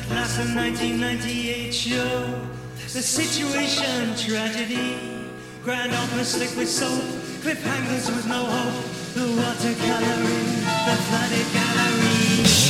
At last, the 1998 show, the situation tragedy. Grand opera slick with soap, cliffhangers with no hope. The watercoloring, the flooded gallery.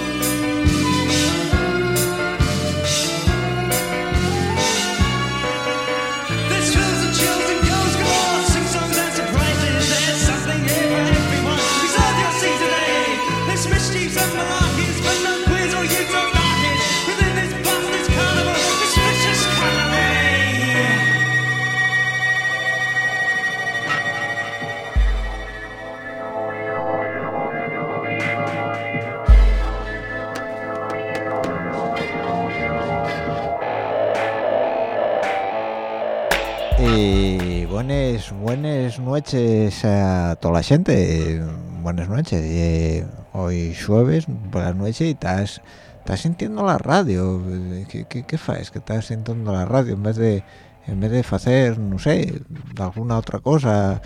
Buenas, noches a toda la gente. Buenas noches. Eh, hoy jueves por la noche y estás, estás sintiendo la radio. ¿Qué, qué, qué? Que estás sintiendo la radio en vez de en vez de hacer, no sé, alguna otra cosa,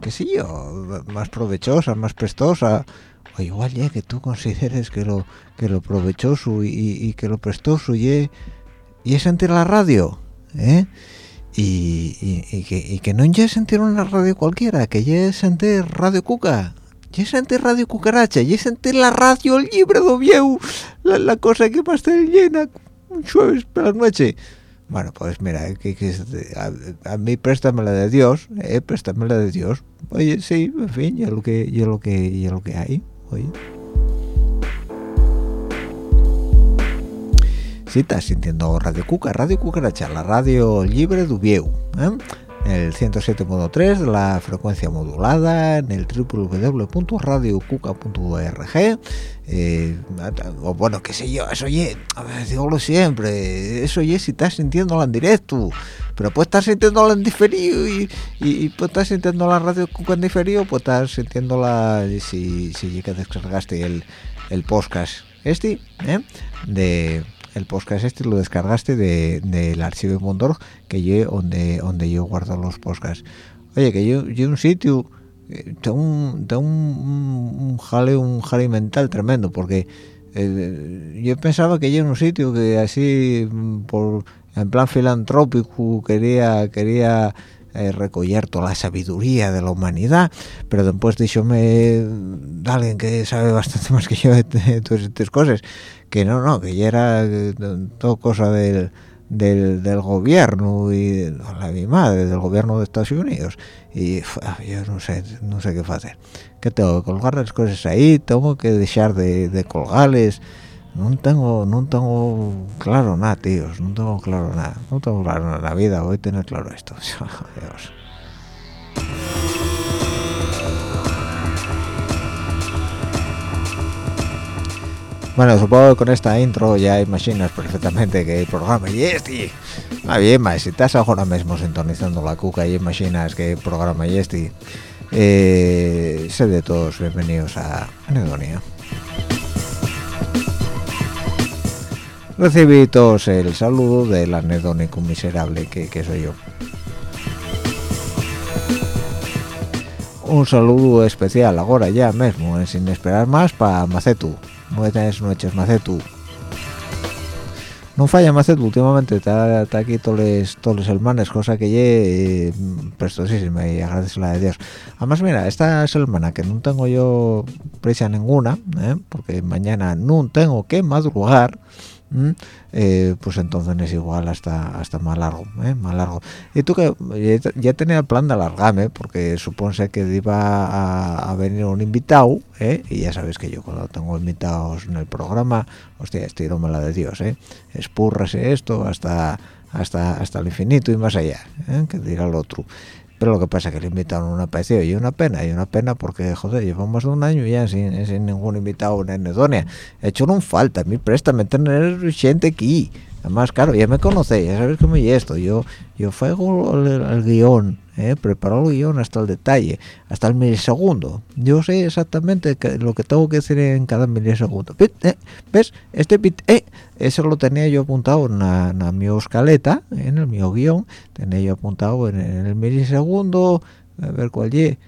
qué sé yo, más provechosa, más prestosa. O igual ya que tú consideres que lo que lo provechoso y, y que lo prestoso y y es sentir la radio, ¿eh? Y, que, y que no es sentir una radio cualquiera, que ya sentir Radio Cuca, ya sentir Radio Cucaracha, ya sentir la radio libre de Oviedo, la, la cosa que va a estar llena un jueves por la noche. Bueno, pues mira, que, que a, mí préstamela de Dios, eh, préstamela de Dios. Oye, sí, en fin, ya lo que, ya lo que, ya lo que hay, oye. Si estás sintiendo Radio Cuca, Radio Cucaracha, la radio libre de Ubieu, ¿eh? el 107.3 de la frecuencia modulada, en el www.radiocuca.org, eh, o bueno, qué sé yo, eso ye, a ver, digo siempre, eso ye si estás sintiéndola en directo, pero puedes estar sintiéndola en diferido y, y, y puedes estar sintiendo la Radio Cuca en diferido, puedes estar sintiéndola si, si ya que descargaste el, el podcast este, ¿eh? de el podcast este lo descargaste del de, archivo de Mondor que yo donde donde yo guardo los podcasts. Oye que yo yo un sitio eh, tengo un, tengo un, jale un jale mental tremendo porque eh, yo pensaba que yo en un sitio que así por en plan filantrópico quería quería eh, recoger toda la sabiduría de la humanidad, pero después díxome alguien que sabe bastante más que yo de, todas estas cosas, que no, no, que ya era eh, todo cosa del, del, del, gobierno y de la mi madre, del gobierno de Estados Unidos. Y yo no sé, no sé qué hacer. Que tengo que colgar las cosas ahí, tengo que dejar de, de colgarles no tengo no tengo claro nada tíos no tengo claro nada no tengo claro nada la vida voy a tener claro esto Dios. Bueno, supongo que con esta intro ya imaginas perfectamente que el programa y este. Ah, bien, más si estás ahora mismo sintonizando la cuca y imaginas que el programa y este. Eh, de todos, bienvenidos a Anedonia. Recibí todos el saludo del anedónico miserable que, que soy yo. Un saludo especial ahora ya mismo, eh, sin esperar más, para Macetu. Buenas noches, Macetu. No falla Macetu, últimamente está, aquí todos los, todos hermanos, cosa que ye eh, prestosísima y agradezco de Dios. Además, mira, esta semana que no tengo yo prisa ninguna, eh, porque mañana no tengo que madrugar, eh, pues entonces es igual hasta hasta más largo ¿eh? más largo y tú que ya, tenía el plan de alargarme porque supone que iba a, venir un invitado ¿eh? y ya sabes que yo cuando tengo invitados en el programa hostia estirome la de Dios ¿eh? espúrrese esto hasta hasta hasta el infinito y más allá que dirá el otro pero lo que pasa es que el invitado no apareció y una pena, y una pena porque, joder, llevamos un año ya sin, sin ningún invitado en Edonia. He hecho un falta, a mí préstame tener gente aquí. Además, claro, ya me conocéis, ya sabéis cómo es esto. Yo, yo fuego el, guion, ¿eh? preparo el guion hasta el detalle, hasta el milisegundo. Yo sé exactamente lo que tengo que decir en cada milisegundo. Eh, ¿Ves? Este bit, eh, eso lo tenía yo apuntado en, la, mi escaleta, en el mío guion, tenía yo apuntado en, el milisegundo, a ver cuál es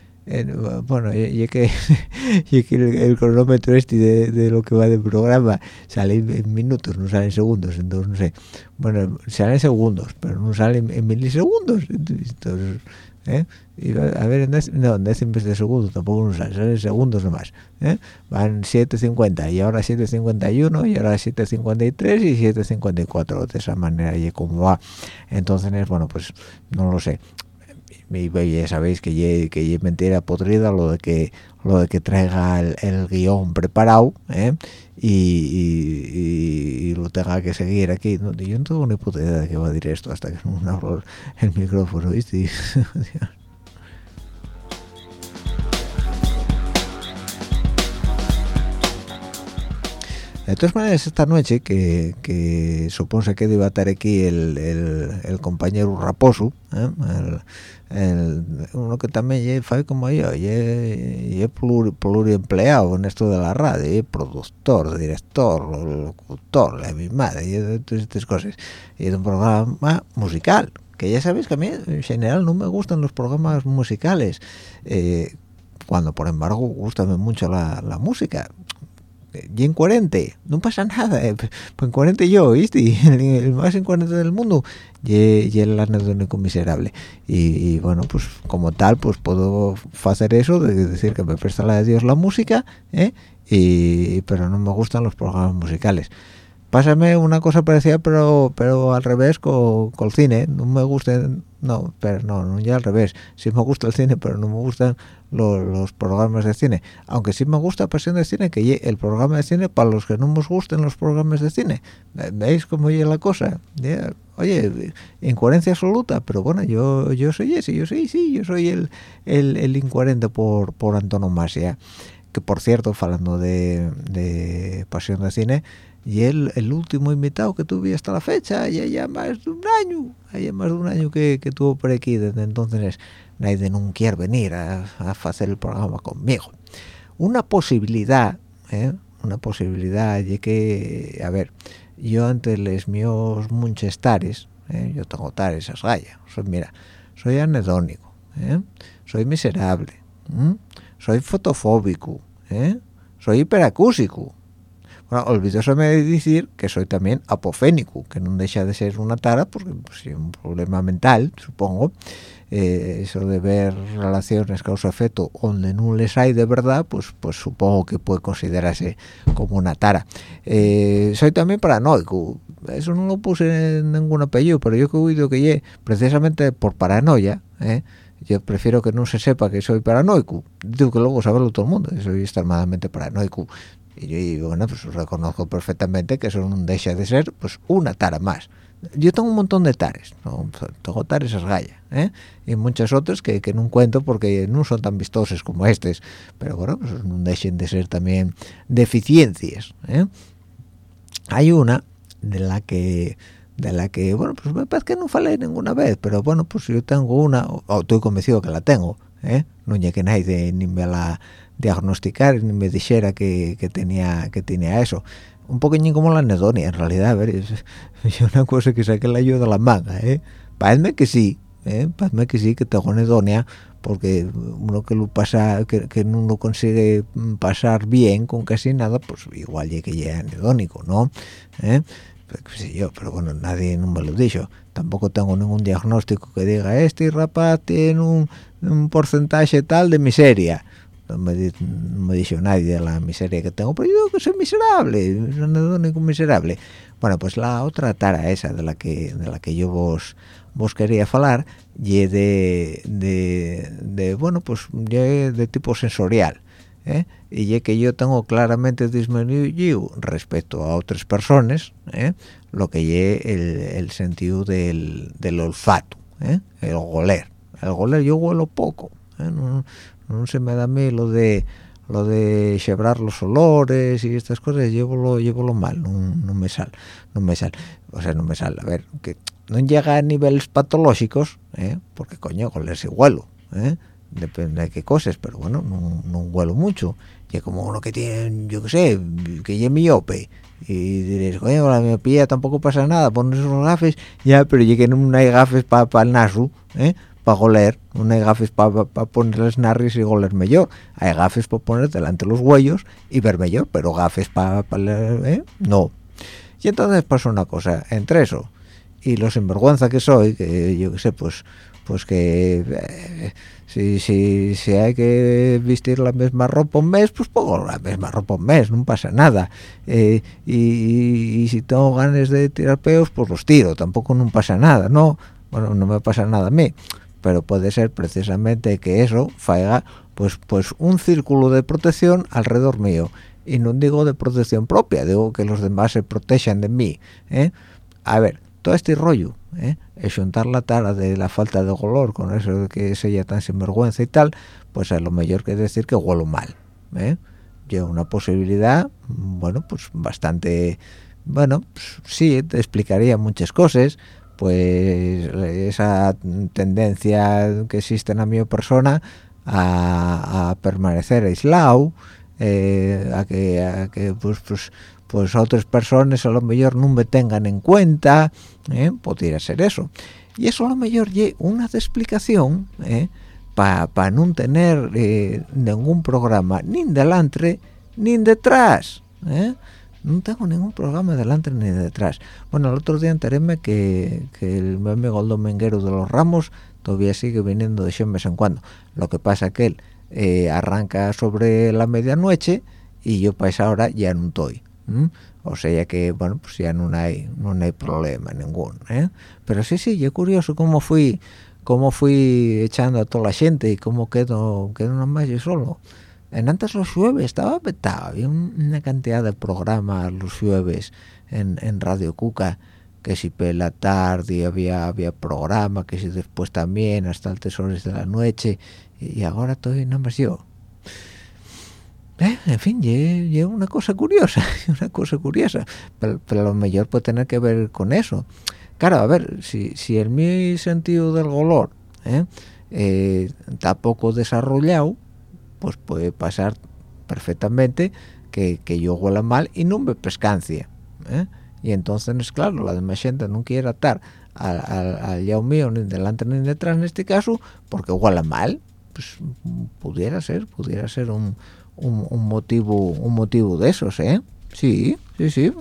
bueno, y, que, el, cronómetro este de, lo que va del programa sale en minutos, no sale en segundos, entonces no sé. Bueno, sale en segundos, pero no sale en, milisegundos. Entonces, ¿eh? a ver, en no, en décimas de segundo tampoco no sale, sale en segundos nomás. ¿eh? Van 7.50 y ahora 7.51 y ahora 7.53 y 7.54 de esa manera y como va. Entonces, bueno, pues no lo sé ya sabéis que ye, que mentira podrida lo de que lo de que traiga el, guion preparado ¿eh? y, lo tenga que seguir aquí no, yo no tengo ni puta idea de qué va a decir esto hasta que no abro el micrófono ¿viste? De todas maneras, esta noche, que, que supone que a estar aquí el, el, compañero Raposo, ¿eh? el, uno que también fue como yo, y es pluriempleado en esto de la radio, productor, director, locutor, la misma, y todas estas cosas. Y es un programa musical, que ya sabéis que a mí en general no me gustan los programas musicales, eh, cuando por embargo gusta mucho la, la música y incoherente, no pasa nada, eh, pues incoherente yo, ¿viste? El, más incoherente del mundo, y, el anedónico miserable. Y, bueno, pues como tal, pues puedo hacer eso, de decir que me presta la de Dios la música, ¿eh? y, pero no me gustan los programas musicales. Pásame una cosa parecida, pero pero al revés con, el cine. No me gusta, no, pero no, no, ya al revés. Sí me gusta el cine, pero no me gustan los, programas de cine. Aunque sí me gusta Pasión de Cine, que el programa de cine para los que no nos gusten los programas de cine. ¿Veis cómo llega la cosa? Oye, incoherencia absoluta, pero bueno, yo yo soy ese, yo soy, sí, yo soy el, el, incoherente por, por antonomasia. Que por cierto, hablando de, de Pasión de Cine, y él el último invitado que tuve hasta la fecha ya ya más de un año ya más de un año que, que tuvo por aquí desde entonces nadie no quiere venir a, a, hacer el programa conmigo una posibilidad ¿eh? una posibilidad y que a ver yo ante los míos muchos tares ¿eh? yo tengo tares a gaya soy mira soy anedónico ¿eh? soy miserable soy fotofóbico ¿eh? soy hiperacúsico bueno, olvidóseme de decir que soy también apofénico, que no deja de ser una tara, porque pues, un problema mental, supongo, eh, eso de ver relaciones causa-efecto donde no les hay de verdad, pues pues supongo que puede considerarse como una tara. Eh, soy también paranoico, eso no lo puse en ningún apellido, pero yo que oído que ye, precisamente por paranoia, ¿eh? yo prefiero que no se sepa que soy paranoico, digo que luego saberlo todo el mundo, soy extremadamente paranoico, y yo bueno, pues reconozco perfectamente que eso no deja de ser pues una tara más. Yo tengo un montón de tares, ¿no? tengo tares a galla, ¿eh? y muchas otras que, que no cuento porque no son tan vistosas como estas, pero bueno, pues no dejen de ser también deficiencias. ¿eh? Hay una de la que de la que, bueno, pues me parece que no falé ninguna vez, pero bueno, pues yo tengo una, o, estoy convencido que la tengo, ¿eh? no que nadie ni me la diagnosticar ni me dijera que, que, tenía que tenía eso. Un poquillo como la anedonia en realidad a ver es, una cosa que saque la ayuda de la manga eh parece que sí eh parece que sí que tengo anedonia porque uno que lo pasa que, que no lo consigue pasar bien con casi nada pues igual ya que ya anedónico no ¿Eh? pues, yo pero bueno nadie no me lo dicho. Tampoco tengo ningún diagnóstico que diga este rapaz tiene un, un porcentaje tal de miseria no me, no me nadie de la miseria que tengo, pero yo que soy miserable, no ningún miserable. Bueno, pues la otra tara esa de la que de la que yo vos vos quería hablar y de, de, de, bueno, pues de tipo sensorial. ¿eh? y que yo tengo claramente disminuido respecto a otras personas ¿eh? lo que es el, el, sentido del, del olfato ¿eh? el goler el goler yo huelo poco ¿eh? no, no se me da a mí lo de lo de chebrar los olores y estas cosas llevo lo llevo lo mal no, no, me sal no me sal o sea no me sal a ver que no llega a niveles patológicos ¿eh? porque coño olerse huelo ¿eh? depende de qué cosas pero bueno no, no huelo mucho y como uno que tiene yo qué sé que lleve miope y diréis coño la miopía tampoco pasa nada pones unos gafes ya pero no hay gafes para pa el naso ¿eh? Para goler, no hay gafes para pa poner las narris y goler mejor, hay gafes para poner delante los huellos y ver mejor, pero gafes para pa, ¿eh? no. Y entonces pasa una cosa, entre eso y lo sinvergüenza que soy, que yo qué sé, pues pues que eh, si, si, si hay que vestir la misma ropa un mes, pues pongo la misma ropa un mes, no pasa nada. Eh, y, y, y, si tengo ganas de tirar peos, pues los tiro, tampoco no pasa nada, ¿no? Bueno, no me pasa nada a mí pero puede ser precisamente que eso faiga pues pues un círculo de protección alrededor mío y no digo de protección propia digo que los demás se protejan de mí ¿eh? a ver todo este rollo ¿eh? es juntar la tara de la falta de color con eso de que ella tan sinvergüenza y tal pues a lo mejor que decir que huelo mal ¿eh? yo una posibilidad bueno pues bastante bueno pues, sí te explicaría muchas cosas pues esa tendencia que existe en mi persona a, permanecer aislado eh, a que, a que pues, pues, pues otras personas a lo mejor no me tengan en cuenta eh, podría ser eso y eso a lo mejor es una explicación eh, para no tener eh, ningún programa ni delante ni detrás ¿eh? No tengo ningún programa delante ni detrás. Bueno, el otro día enteréme que, que el meme Dominguero de los Ramos todavía sigue viniendo de vez en cuando. Lo que pasa que él eh, arranca sobre la medianoche y yo para esa hora ya no estoy. O sea que, bueno, pues ya no hay, no hay problema ninguno. ¿eh? Pero sí, sí, es curioso cómo fui cómo fui echando a toda la gente y cómo quedo, quedo nada más yo solo en antes los jueves estaba petado había una cantidad de programas los jueves en, en Radio Cuca que si la tarde había había programa que si después también hasta el tesores de la noche y ahora estoy nada más yo. Eh, en fin es una cosa curiosa una cosa curiosa pero, pero, lo mejor puede tener que ver con eso. Claro a ver si, si el mi sentido del olor eh, eh, está poco desarrollado pues puede pasar perfectamente que, que yo huela mal y no me pescancia ¿eh? y entonces claro la demás gente no quiere estar al, al, mío ni delante ni detrás en este caso porque huela mal. Pues pudiera ser pudiera ser un, un, motivo un motivo de esos eh sí sí sí.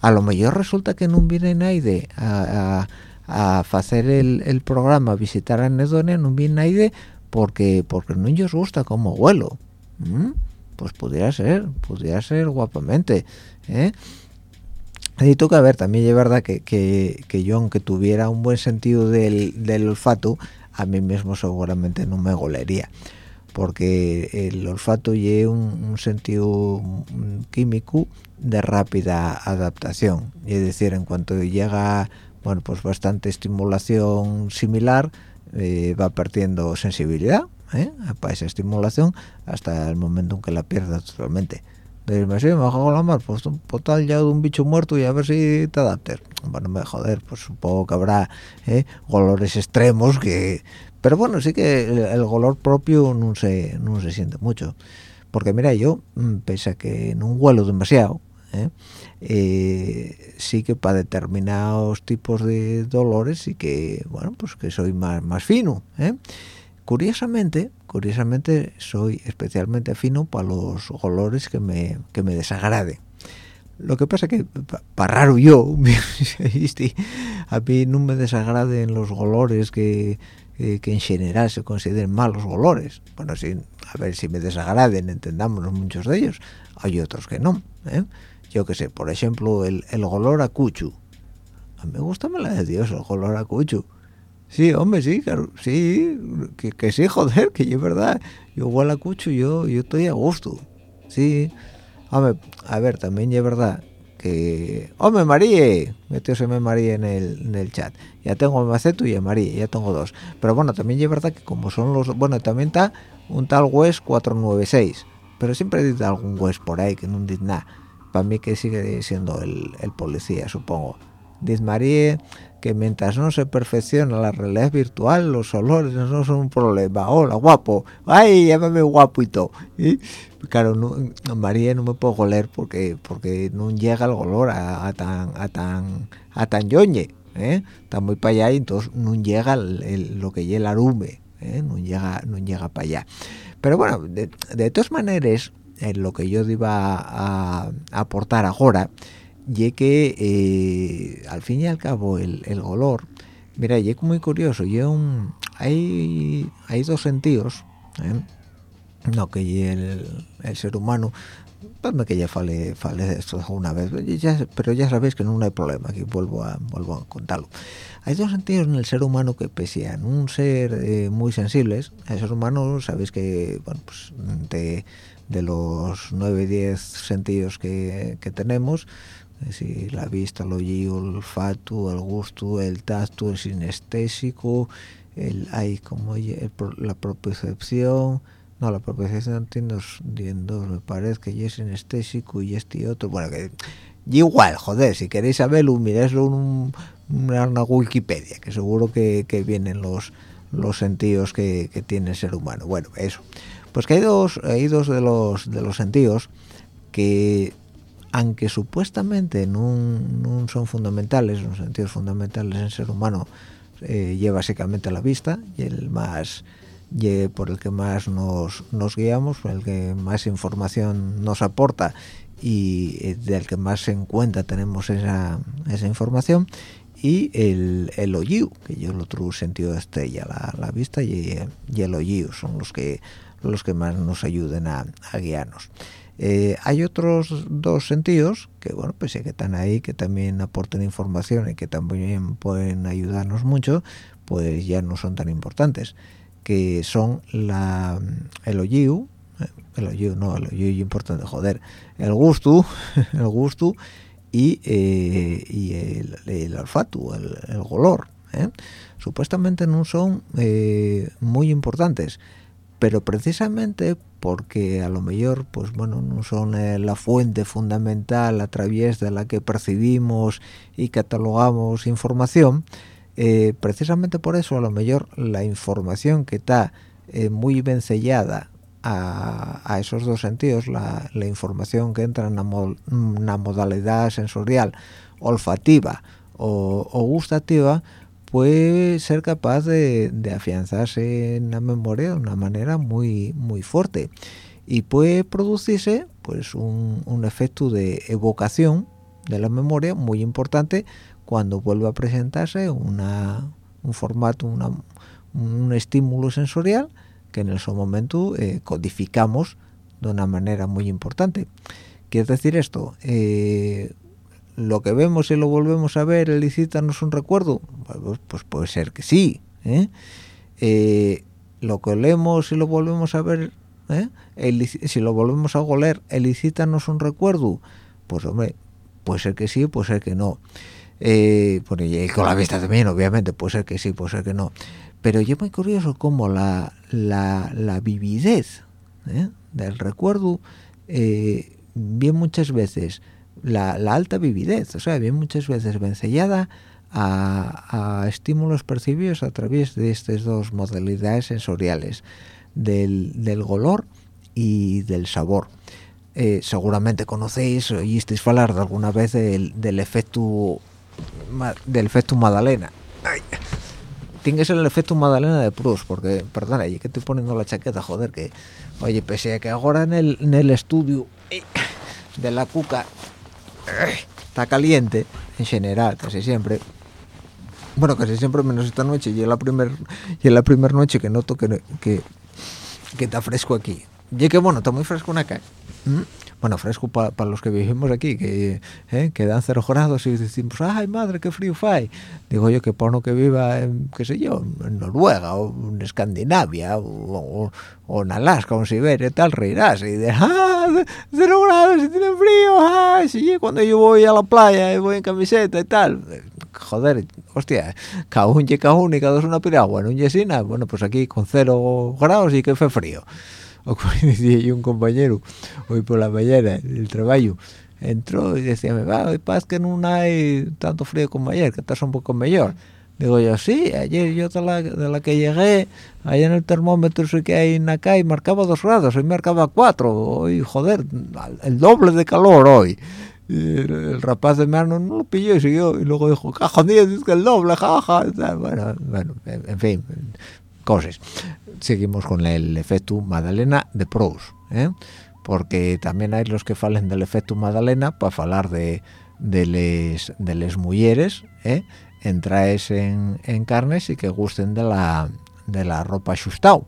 A lo mejor resulta que no viene nadie a, a, a hacer el, el, programa visitar a Nedonia no viene nadie porque porque no os gusta como huelo pues pudiera ser pudiera ser guapamente ¿eh? y toca ver también es verdad que, que, que, yo aunque tuviera un buen sentido del, del olfato a mí mismo seguramente no me golería. Porque el olfato es un, sentido químico de rápida adaptación. Es decir en cuanto llega bueno pues bastante estimulación similar eh, va perdiendo sensibilidad ¿eh? para esa estimulación hasta el momento en que la pierda totalmente me sí, me hago la mar, pues total ya de un bicho muerto y a ver si te adaptes. Bueno, me joder, pues supongo que habrá ¿eh? extremos que... Pero bueno, sí que el, el propio no se, no se siente mucho. Porque mira, yo, mm, pese a que no huelo demasiado, ¿eh? Eh, sí que para determinados tipos de dolores sí que, bueno, pues que soy más, más fino. ¿eh? Curiosamente, curiosamente soy especialmente fino para los olores que me, que me desagraden. Lo que pasa que, para raro yo, a mí no me desagraden los olores que, que, en general se consideren malos olores. Bueno, sí, a ver si me desagraden, entendamos muchos de ellos. Hay otros que no. ¿eh? Yo que sé, por ejemplo, el, el olor a cuchu. A mí me gusta me la de Dios el olor a cuchu. Sí, hombre, sí, claro, sí, que, sí, joder, que es verdad. Yo huele a cucho, yo, yo estoy a gusto. Sí, hombre, a ver, también es verdad que... ¡Hombre, María! me María en el, en el chat. Ya tengo a Maceto y a María, ya tengo dos. Pero bueno, también es verdad que como son los... Bueno, también está un tal West 496. Pero siempre dice algún West por ahí que no dice nada. Para mí que sigue siendo el, el policía, supongo. Dice María que mientras no se perfecciona la realidad virtual, los olores no son un problema. Hola, guapo. Ay, llámame guapo y todo. Claro, no, María no me puedo oler porque porque no llega el olor a, tan a tan a tan yoñe, ¿eh? Está muy para allá y entonces no llega lo que llega el arume, ¿eh? no llega no llega para allá. Pero bueno, de, de todas maneras, en lo que yo iba a, aportar ahora y que eh, al fin y al cabo el, el olor mira y es muy curioso y un, hay hay dos sentidos ¿eh? no que el, el ser humano dame que ya fale, fale de esto una vez pero ya sabéis que no hay problema aquí vuelvo a vuelvo a contarlo hay dos sentidos en el ser humano que pese a un ser eh, muy sensibles el ser humano sabéis que bueno pues de los 9 10 sentidos que, que tenemos si la vista, el oído, el olfato, el gusto, el tacto, el sinestésico, el hay como la propiocepción, no la propiocepción tiene dos, me parece que es sinestésico y este otro, bueno que igual, joder, si queréis saberlo, miradlo en una Wikipedia, que seguro que, vienen los los sentidos que, que, tiene el ser humano. Bueno, eso. Pues que hay dos, hay dos de los de los sentidos que aunque supuestamente no, son fundamentales, los sentidos fundamentales en ser humano, eh, lleva básicamente la vista y el más por el que más nos, guiamos, por el que más información nos aporta y eh, del que más en cuenta tenemos esa, esa información y el, el oído, que yo el otro sentido de estrella, la, la vista y, el oído son los que los que más nos ayuden a guiarnos. Eh, hay otros dos sentidos que, bueno, pues que están ahí, que también aportan información y que también pueden ayudarnos mucho, pues ya no son tan importantes, que son la, el oído, eh, el oído, no, el importante, joder, el gusto, el gusto y, eh, y el, olfato, el, el olor. Supuestamente no son muy importantes, pero precisamente porque a lo mejor pues bueno no son eh, la fuente fundamental a través de la que percibimos y catalogamos información eh, precisamente por eso a lo mejor la información que está eh, muy bien sellada a, esos dos sentidos, la, información que entra en una, modalidad sensorial olfativa o, gustativa, puede ser capaz de, afianzarse en la memoria de una manera muy muy fuerte y puede producirse pues un, efecto de evocación de la memoria muy importante cuando vuelve a presentarse una, un formato, un estímulo sensorial que en ese momento eh, codificamos de una manera muy importante. Quiere decir esto, eh, lo que vemos y lo volvemos a ver, ¿elicítanos un recuerdo? Pues, pues puede ser que sí. ¿eh? lo que leemos y lo volvemos a ver, si lo volvemos a goler, ¿elicítanos un recuerdo? Pues hombre, puede ser que sí, puede ser que no. y con la vista también, obviamente, puede ser que sí, puede ser que no pero yo muy curioso cómo la, la, vividez ¿eh? del recuerdo eh, bien muchas veces la, alta vividez. O sea bien muchas veces vencellada a, estímulos percibidos a través de estas dos modalidades sensoriales del, del golor y del sabor. Eh, seguramente conocéis oísteis hablar de alguna vez del, del efecto del efecto Madalena tiene que ser el efecto Madalena de Proust, porque, perdona, y que estoy poniendo la chaqueta, joder, que, oye, pese a que ahora en el, en el estudio de la cuca está caliente, en general, casi siempre, bueno, casi siempre menos esta noche, y es la primer, y la primera noche que noto que, que, está fresco aquí. Y que bueno, está muy fresco una acá bueno, fresco para los que vivimos aquí, que, eh, dan cero grados y decimos, ay madre, qué frío fai. Digo yo que por uno que viva, en, qué sé yo, en Noruega o en Escandinavia o, en Alaska o en Siberia tal, reirás y dirás, ah, cero grados y tiene frío, ay, sí, cuando yo voy a la playa y voy en camiseta y tal. Joder, hostia, cada un y cada uno y cada dos una piragua, en un yesina, bueno, pues aquí con cero grados y que fue frío o como decía un compañero hoy por la mañana el trabajo entró y decía va hoy pasa que no hay tanto frío como ayer que estás un poco mejor digo yo sí ayer yo de la, de la que llegué allá en el termómetro que hay en acá y marcaba dos grados hoy marcaba cuatro hoy joder el doble de calor hoy el, rapaz de mano no lo pilló y siguió y luego dijo cajón es que el doble jaja bueno bueno en fin cosas seguimos con el efecto Madalena de Proust, ¿eh? porque también hay los que falen del efecto Madalena para hablar de, de les, de les mujeres, ¿eh? entraes en, en, carnes y que gusten de la, de la ropa ajustado.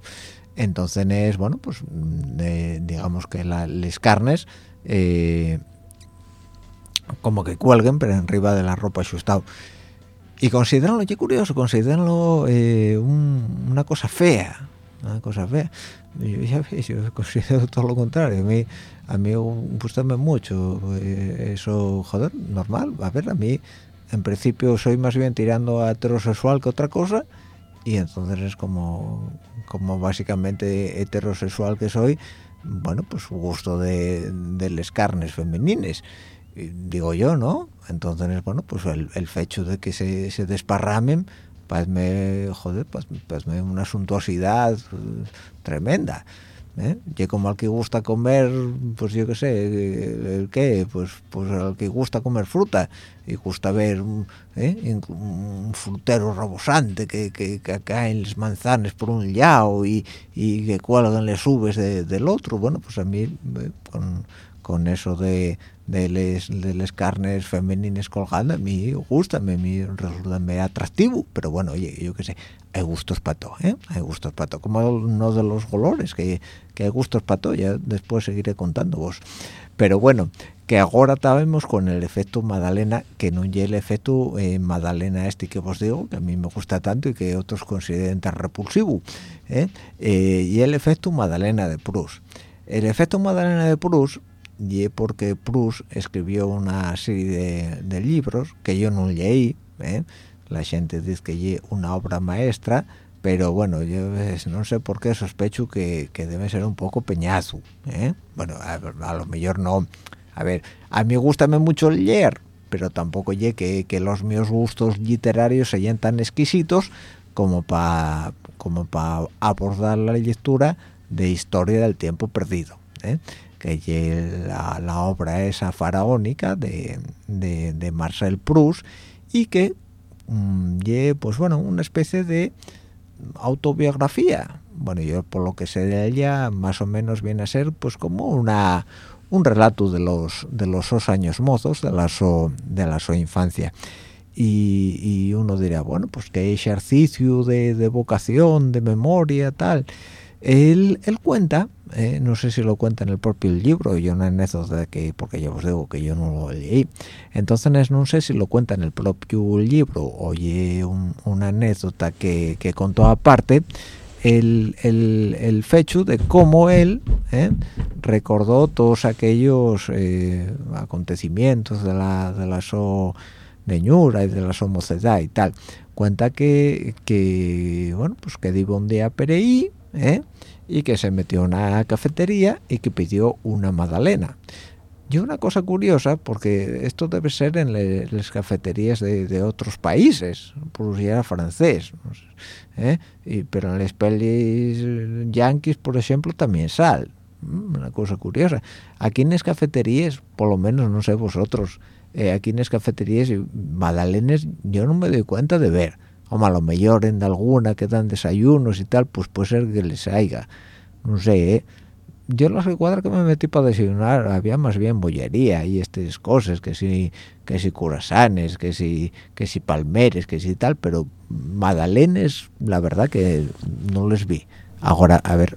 Entonces es, bueno, pues digamos que las les carnes eh, como que cuelguen, pero arriba de la ropa ajustado y consideranlo, qué curioso, consideranlo eh, una cosa fea, una cosa fea. Yo, ya ves, yo considero todo lo contrario. A mí, a mí gusta mucho eh, eso, joder, normal. A ver, a mí, en principio, soy más bien tirando a heterosexual que otra cosa. Y entonces es como, como básicamente heterosexual que soy, bueno, pues gusto de, de las carnes femenines digo yo, ¿no? Entonces, bueno, pues el, el fecho de que se, se desparramen, pues me, joder, pues, pues me una suntuosidad eh, tremenda. ¿eh? Como al que gusta comer, pues yo qué sé, el qué, pues, pues al que gusta comer fruta y gusta ver ¿eh? un frutero rebosante que, que, que caen las manzanas por un lado y, y que cuelgan las uvas del otro, bueno, pues a mí eh, con, con eso de de les carnes femeninas colgando a mí gusta, a mí resulta atractivo pero bueno oye yo qué sé hay gustos para todo ¿eh? hay gustos para todo como uno de los colores que, que hay gustos para todo ya después seguiré contando vos pero bueno que ahora estábamos con el efecto Madalena que no es el efecto eh, Madalena este que os digo que a mí me gusta tanto y que otros consideren tan repulsivo ¿eh? Eh, y el efecto Madalena de Proust el efecto Madalena de Proust y porque Proust escribió una serie de, libros que yo no leí ¿eh? la gente dice que es una obra maestra pero bueno yo no sé por qué sospecho que, debe ser un poco peñazo ¿eh? bueno a, lo mejor no a ver a mí gusta mucho leer pero tampoco ye que, que los míos gustos literarios sean tan exquisitos como para como para abordar la lectura de historia del tiempo perdido ¿eh? Que la, la, obra esa faraónica de, de, Marcel Proust y que mmm, pues bueno una especie de autobiografía. Bueno yo por lo que sé de ella más o menos viene a ser pues como una un relato de los de los dos años mozos de la so, de la su infancia. Y, y, uno dirá bueno pues que ejercicio de, de vocación de memoria tal él, él cuenta eh, no sé si lo cuenta en el propio libro yo no anécdota que porque ya os digo que yo no lo leí. Entonces no sé si lo cuenta en el propio libro. Oye un, una anécdota que, que contó aparte el, el, el, fecho de cómo él eh, recordó todos aquellos eh, acontecimientos de la de la so ñura y de la so mocedad y tal. Cuenta que, que bueno pues que digo un día pereí ¿eh? y que se metió en una cafetería y que pidió una magdalena y una cosa curiosa porque esto debe ser en las cafeterías de, otros países por si era francés ¿eh? y, pero en las pelis yankees por ejemplo también sal mm, una cosa curiosa aquí en las cafeterías por lo menos no sé vosotros eh, aquí en las cafeterías magdalenes yo no me doy cuenta de ver o a lo mejor en alguna que dan desayunos y tal, pues puede ser que les haya, no sé, ¿eh? yo las recuadras que me metí para desayunar había más bien bollería y estas cosas, que si, que si curasanes, que si, que si palmeres, que si tal, pero magdalenes, la verdad que no les vi. Ahora, a ver,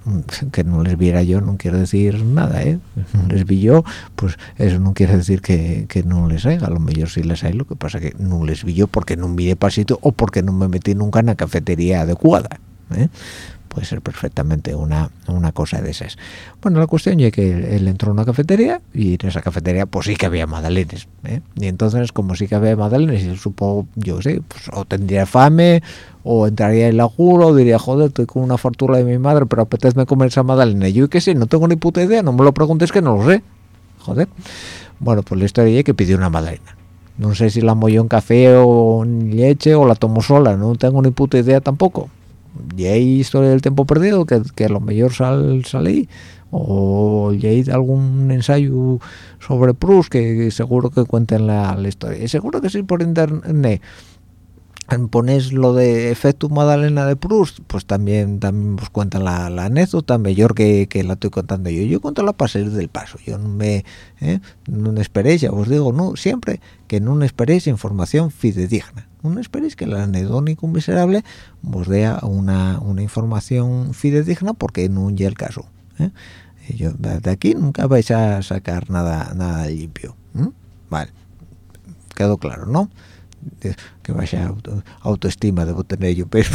que no les viera yo no quiere decir nada, ¿eh? No les vi yo, pues eso no quiere decir que, que no les haya, a lo mejor sí les hay, lo que pasa que no les vi yo porque no miré pasito o porque no me metí nunca en la cafetería adecuada, ¿eh? Puede ser perfectamente una, una cosa de esas. Bueno, la cuestión es que él entró a una cafetería y en esa cafetería pues sí que había magdalenes. ¿eh? Y entonces, como sí que había magdalenes, él supo, yo sé, pues o tendría fame, o entraría en la juro, o diría, joder, estoy con una fortuna de mi madre, pero apetece comer esa magdalena. Y yo que sé, no tengo ni puta idea, no me lo preguntes que no lo sé. Joder. Bueno, pues la historia es que pidió una magdalena. No sé si la molló en café o en leche o la tomó sola, no tengo ni puta idea tampoco y hay historia del tiempo perdido que, que a lo mejor sal, sale o y hay algún ensayo sobre Proust que, seguro que cuenten la, historia. Y seguro que sí por internet. Pones lo de efecto Madalena de Proust pues también también os cuentan la, la, anécdota mejor que, que, la estoy contando yo. Yo cuento la para salir del paso yo no me ¿eh? no esperéis ya os digo no siempre que no esperéis información fidedigna no esperéis que el anedónico miserable os dé una, una información fidedigna porque no es el caso ¿eh? yo de aquí nunca vais a sacar nada nada limpio vale quedó claro no que vaya auto, autoestima debo tener yo pero,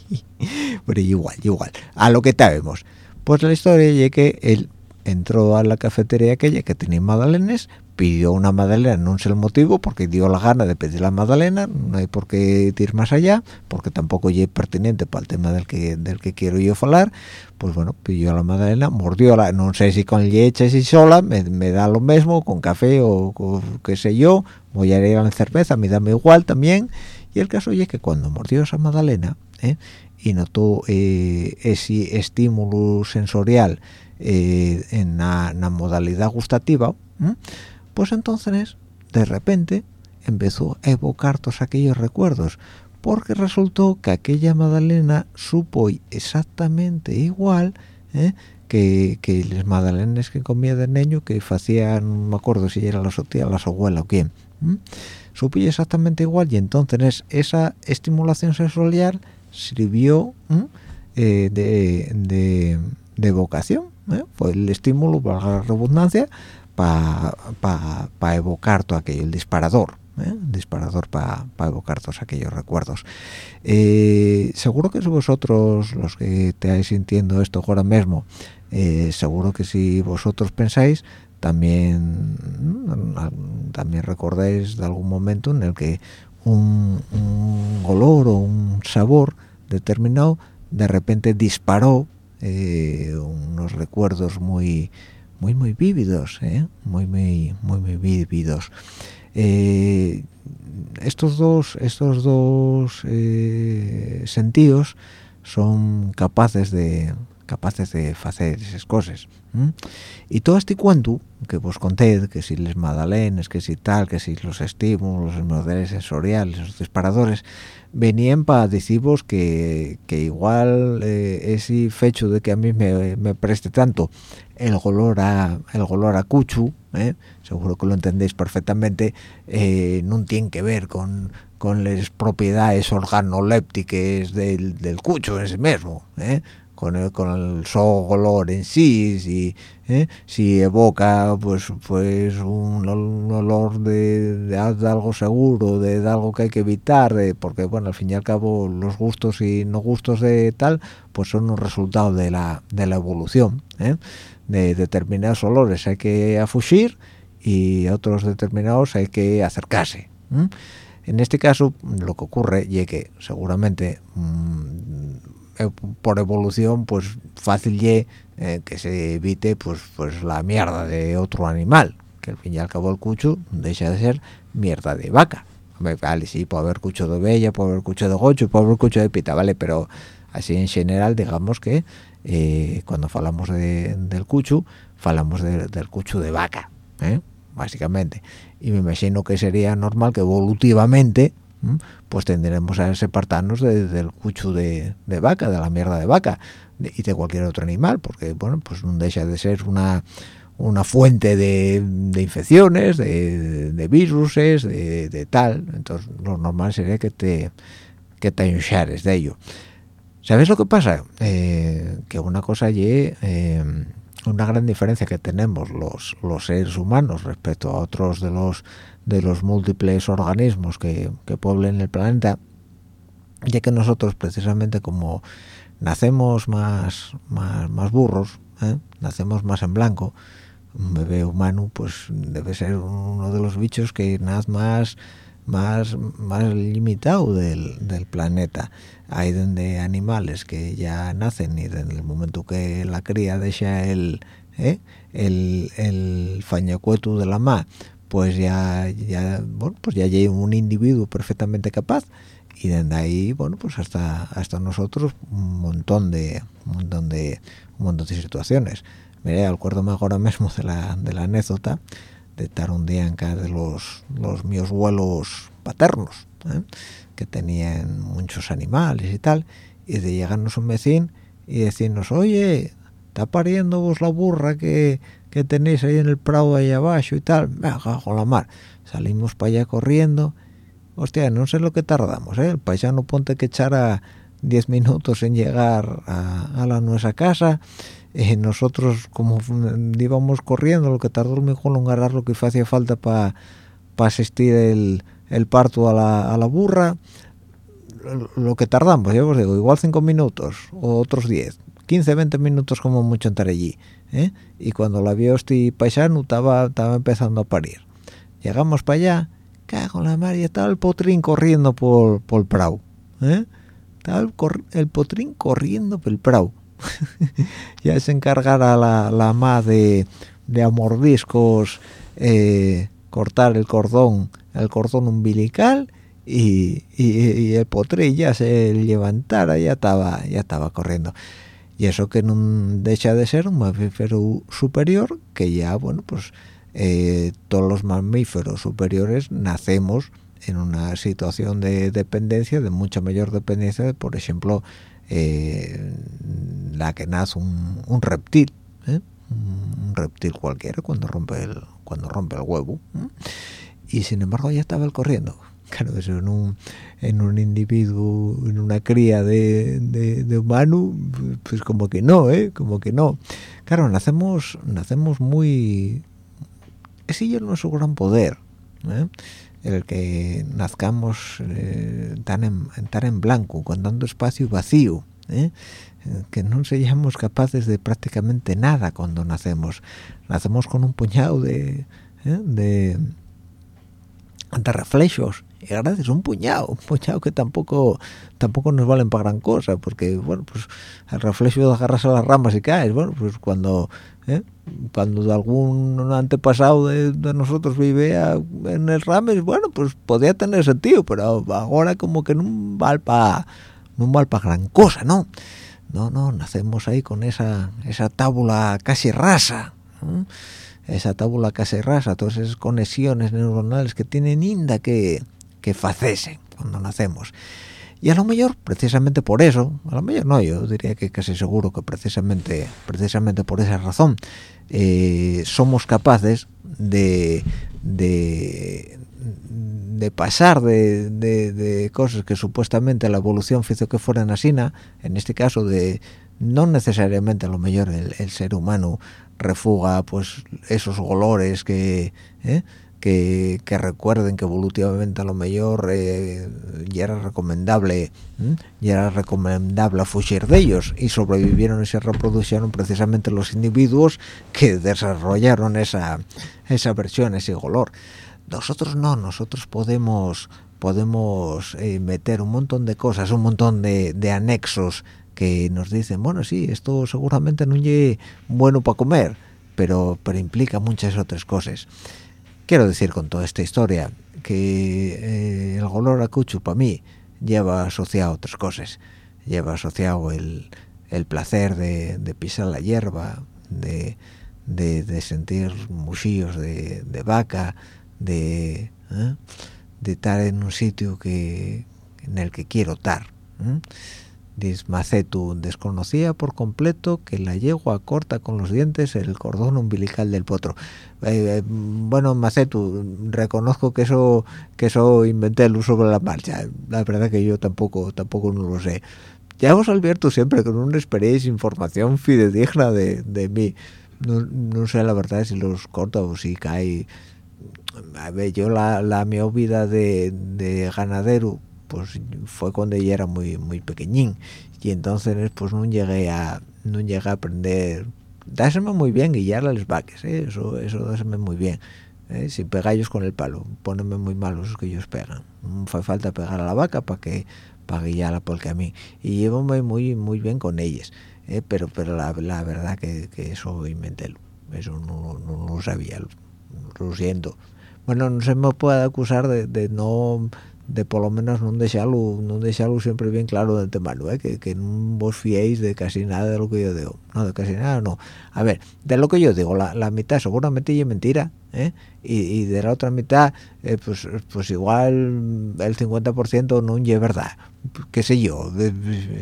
pero igual igual a lo que sabemos pues la historia es que él entró a la cafetería aquella que tenía magdalenes pidió una magdalena, no sé el motivo, porque dio la gana de pedir la magdalena, no hay por qué ir más allá, porque tampoco es pertinente para el tema del que del que quiero yo hablar, pues bueno, pidió la magdalena, mordió la, no sé si con leche, si sola, me, da lo mismo, con café o, qué sé yo, voy a ir a la cerveza, me da igual también, y el caso es que cuando mordió esa magdalena, ¿eh? y notó eh, ese estímulo sensorial eh, en la modalidad gustativa, pues entonces de repente empezó a evocar todos aquellos recuerdos porque resultó que aquella Madalena supo exactamente igual ¿eh? que, que las que comía de niño que hacían, no me acuerdo si era la tía, la abuela o quién supo exactamente igual y entonces esa estimulación sensorial sirvió eh, de, de, de, evocación ¿eh? el estímulo, para la redundancia para evocar todo aquello, el disparador, ¿eh? disparador para evocar todos aquellos recuerdos. Eh, seguro que vosotros, los que estáis sintiendo esto ahora mismo, eh, seguro que si vosotros pensáis, también, también recordáis de algún momento en el que un olor o un sabor determinado de repente disparó unos recuerdos muy muy muy vívidos ¿eh? muy muy muy muy vívidos eh, estos dos estos dos eh, sentidos son capaces de capaces de hacer esas cosas y todo este cuento que vos conté que si les magdalenes que si tal que si los estímulos los modelos sensoriales los disparadores venían para deciros que, que igual eh, ese fecho de que a mí me, me, preste tanto el golor a el golor a cuchu ¿eh? seguro que lo entendéis perfectamente eh, no tiene que ver con con las propiedades organolépticas del, cucho en sí mismo ¿eh? con el, con el olor en sí, si, ¿eh? si evoca pues pues un, olor de, algo seguro, de, algo que hay que evitar, porque bueno, al fin y al cabo los gustos y no gustos de tal, pues son un resultado de la, de la evolución, ¿eh? De determinados olores hay que afugir y otros determinados hay que acercarse. En este caso, lo que ocurre es que seguramente mm, eh, por evolución pues fácil y eh, que se evite pues pues la mierda de otro animal que al fin y al cabo el cucho deja de ser mierda de vaca vale sí puede haber cucho de bella puede haber cucho de gocho puede haber cucho de pita vale pero así en general digamos que eh, cuando hablamos del cucho hablamos del cucho de vaca básicamente y me imagino que sería normal que evolutivamente pues tendremos a separarnos del cucho de, vaca, de la mierda de vaca y de cualquier otro animal, porque bueno, pues no deja de ser una fuente de, infecciones, de, de virus, de, tal. Entonces lo normal sería que te que te de ello. ¿Sabes lo que pasa? Eh, que una cosa y eh, una gran diferencia que tenemos los, los seres humanos respecto a otros de los de los múltiples organismos que, que pueblen el planeta, ya que nosotros precisamente como nacemos más, más, burros, ¿eh? nacemos más en blanco, un bebé humano pues debe ser uno de los bichos que nace más más más limitado del, planeta hay donde animales que ya nacen y en el momento que la cría deja el ¿eh? el, el fañacueto de la ma pues ya ya bueno pues ya hay un individuo perfectamente capaz y desde ahí bueno pues hasta hasta nosotros un montón de un montón de un montón de situaciones mire acuérdome ahora mismo de la de la anécdota de estar un día en casa de los los míos vuelos paternos ¿eh? que tenían muchos animales y tal y de llegarnos un vecino y decirnos oye está pariendo vos la burra que que tenéis ahí en el prado ahí abajo y tal, me con la mar. Salimos para allá corriendo. Hostia, no sé lo que tardamos, ¿eh? El paisano ponte que echara 10 minutos en llegar a, la nuestra casa. Eh, nosotros, como íbamos corriendo, lo que tardó el mijo en agarrar lo que hacía falta para asistir el, el parto a la, a la burra, lo que tardamos, ya os digo, igual 5 minutos o otros 10, 15, 20 minutos como mucho entrar allí. ¿eh? y cuando la vio este paisano estaba, estaba empezando a parir. Llegamos para allá, cago en la mar y estaba el potrín corriendo por, por el prau. ¿eh? Estaba el, potrín corriendo por el prau. ya se encargara la, la ma de, de amordiscos eh, cortar el cordón el cordón umbilical y, el potrín ya se levantara ya estaba ya estaba corriendo. Y eso que no deja de ser un mamífero superior que ya bueno pues eh, todos los mamíferos superiores nacemos en una situación de dependencia de mucha mayor dependencia por ejemplo eh, la que nace un, reptil ¿eh? un reptil cualquiera cuando rompe el cuando rompe el huevo y sin embargo ya estaba el corriendo claro eso en un en un individuo en una cría de, de, humano pues como que no eh como que no claro nacemos nacemos muy ese ya no es su gran poder ¿eh? El que nazcamos eh, tan en, tan en blanco con tanto espacio vacío ¿eh? que no seamos capaces de prácticamente nada cuando nacemos nacemos con un puñado de de, de reflejos y gracias un puñado un puñado que tampoco tampoco nos valen para gran cosa porque bueno pues el reflejo de agarrarse a las ramas y caes bueno pues cuando ¿eh? cuando algún antepasado de, nosotros vivía en el rames bueno pues podía tener sentido pero ahora como que no vale para no vale gran cosa no no no nacemos ahí con esa esa tábula casi rasa esa tábula casi rasa todas esas conexiones neuronales que tienen inda que que facesen cuando nacemos y a lo mejor precisamente por eso a lo mejor no yo diría que casi seguro que precisamente precisamente por esa razón eh, somos capaces de, de, pasar de, cosas que supuestamente la evolución hizo que fueran así en este caso de no necesariamente a lo mejor el, ser humano refuga pues esos olores que ¿eh? Que, recuerden que evolutivamente a lo mejor eh, ya era recomendable ya era recomendable fugir de ellos y sobrevivieron y se reproducieron precisamente los individuos que desarrollaron esa esa versión ese olor. Nosotros no nosotros podemos podemos eh, meter un montón de cosas un montón de, de anexos que nos dicen bueno sí esto seguramente no es bueno para comer pero pero implica muchas otras cosas Quiero decir con toda esta historia que eh, el olor a cuchu para mí lleva asociado otras cosas. Lleva asociado el, placer de, pisar la hierba, de, sentir muchillos de, vaca, de, ¿eh? de estar en un sitio que en el que quiero estar. Macetu desconocía por completo que la yegua corta con los dientes el cordón umbilical del potro. Eh, eh, bueno, Macetu, reconozco que eso que eso inventé el uso de la marcha. La verdad que yo tampoco tampoco no lo sé. Ya os advierto siempre que no esperéis información fidedigna de, de mí. No, sé la verdad si los corto o si cae. A ver, yo la, la mi vida de, de ganadero pues fue cuando ella era muy muy pequeñín y entonces pues no llegué a no llegué a aprender dáseme muy bien guiarle a las vaques ¿eh? eso eso dáseme muy bien ¿eh? si pegáis con el palo ponenme muy malos los que ellos pegan no fue falta pegar a la vaca para que para guiarla por el camino y llevo muy muy bien con ellas ¿eh? pero pero la, la verdad que, que, eso inventé eso no, no, lo sabía lo, siento bueno no se me puede acusar de, de no de por lo menos no dejarlo no dejarlo siempre bien claro de antemano ¿eh? que, que no vos fiéis de casi nada de lo que yo digo. No de casi nada no. A ver de lo que yo digo la, la mitad seguramente es mentira ¿eh? y, y, de la otra mitad eh, pues pues igual el 50% no es verdad. Qué sé yo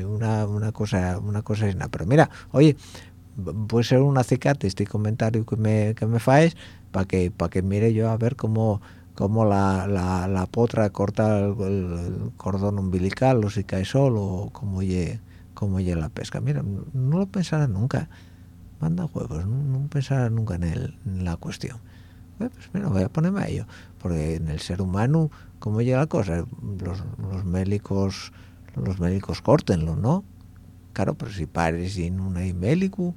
una, una cosa una cosa es nada. Pero mira oye puede ser un acicate este comentario que me que me faes para que para que mire yo a ver cómo como la, la, potra corta el, cordón umbilical o si cae solo o como ye, como ye la pesca. Mira, no lo pensará nunca. Manda huevos, no, pensará nunca en, el, en la cuestión. pues mira, voy a ponerme a ello. Porque en el ser humano, como llega la cosa? Los, los los médicos córtenlo, ¿no? Claro, pero si pares sin un médico...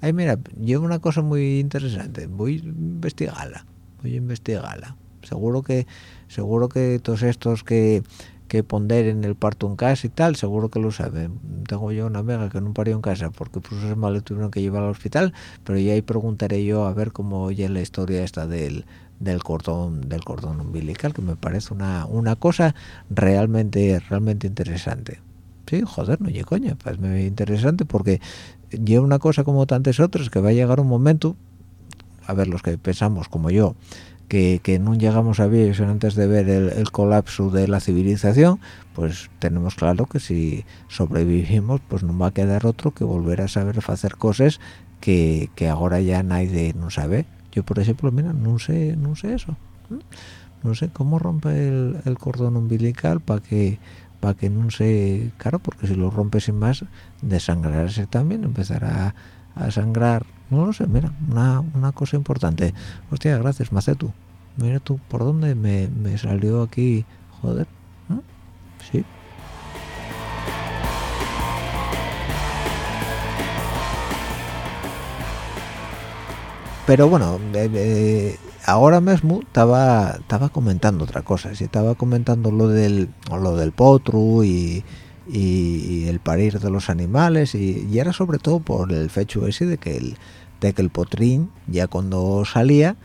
Ay, mira, llevo una cosa muy interesante. Voy a investigarla. Voy a investigarla seguro que seguro que todos estos que que ponderen el parto en casa y tal, seguro que lo saben. Tengo yo una amiga que no parió en casa porque por sus mal tuvieron que llevar al hospital, pero ya ahí preguntaré yo a ver cómo oye la historia esta del, del cordón del cordón umbilical, que me parece una, una cosa realmente realmente interesante. Sí, joder, no llega coña, pues me interesante porque lleva una cosa como tantas otras que va a llegar un momento, a ver, los que pensamos como yo, que, no llegamos a ver antes de ver el, colapso de la civilización, pues tenemos claro que si sobrevivimos, pues no va a quedar otro que volver a saber hacer cosas que, ahora ya nadie no sabe. Yo, por ejemplo, mira, no sé, no sé eso. No sé cómo rompe el, cordón umbilical para que para que no se claro porque si lo rompe sin más desangrarse también empezará a sangrar no lo sé, mira, una, una cosa importante. Hostia, gracias, Macetu. Mira tú, ¿por dónde me, salió aquí? Joder, Sí. Pero bueno, eh, eh, ahora mismo estaba estaba comentando otra cosa. Si estaba comentando lo del lo del potru y, y, el parir de los animales y, y, era sobre todo por el fecho ese de que el de que el potrín ya cuando salía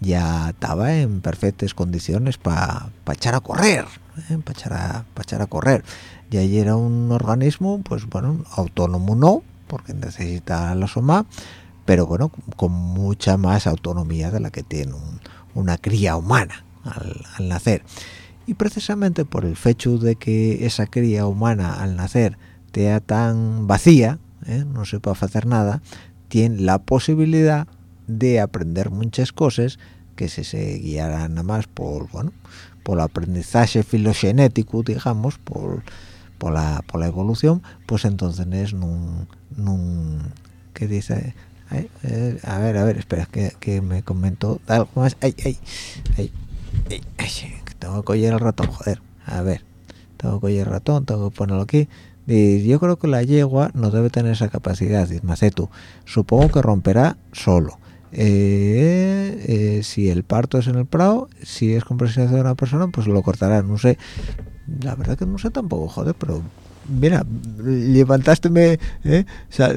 ya estaba en perfectas condiciones para echar a correr ¿eh? para echar a echar a correr y ahí era un organismo pues bueno autónomo no porque necesita la soma pero bueno con mucha más autonomía de la que tiene una cría humana al, nacer y precisamente por el hecho de que esa cría humana al nacer sea tan vacía ¿eh? no sepa hacer nada tiene la posibilidad de aprender muchas cosas que si se guiaran nada más por bueno por el aprendizaje filogenético digamos por, por la, por la evolución pues entonces es un, ¿qué dice? Eh, a ver, a ver, espera, que, me comentó algo más. Ay, ay, ay, tengo que coger el ratón, joder. A ver, tengo que coger el ratón, tengo que ponerlo aquí. Yo creo que la yegua no debe tener esa capacidad, dice tú. Supongo que romperá solo. Eh, eh, si el parto es en el prado, si es con presencia de una persona, pues lo cortará. No sé, la verdad que no sé tampoco, joder, pero mira, levantásteme, ¿eh? o sea,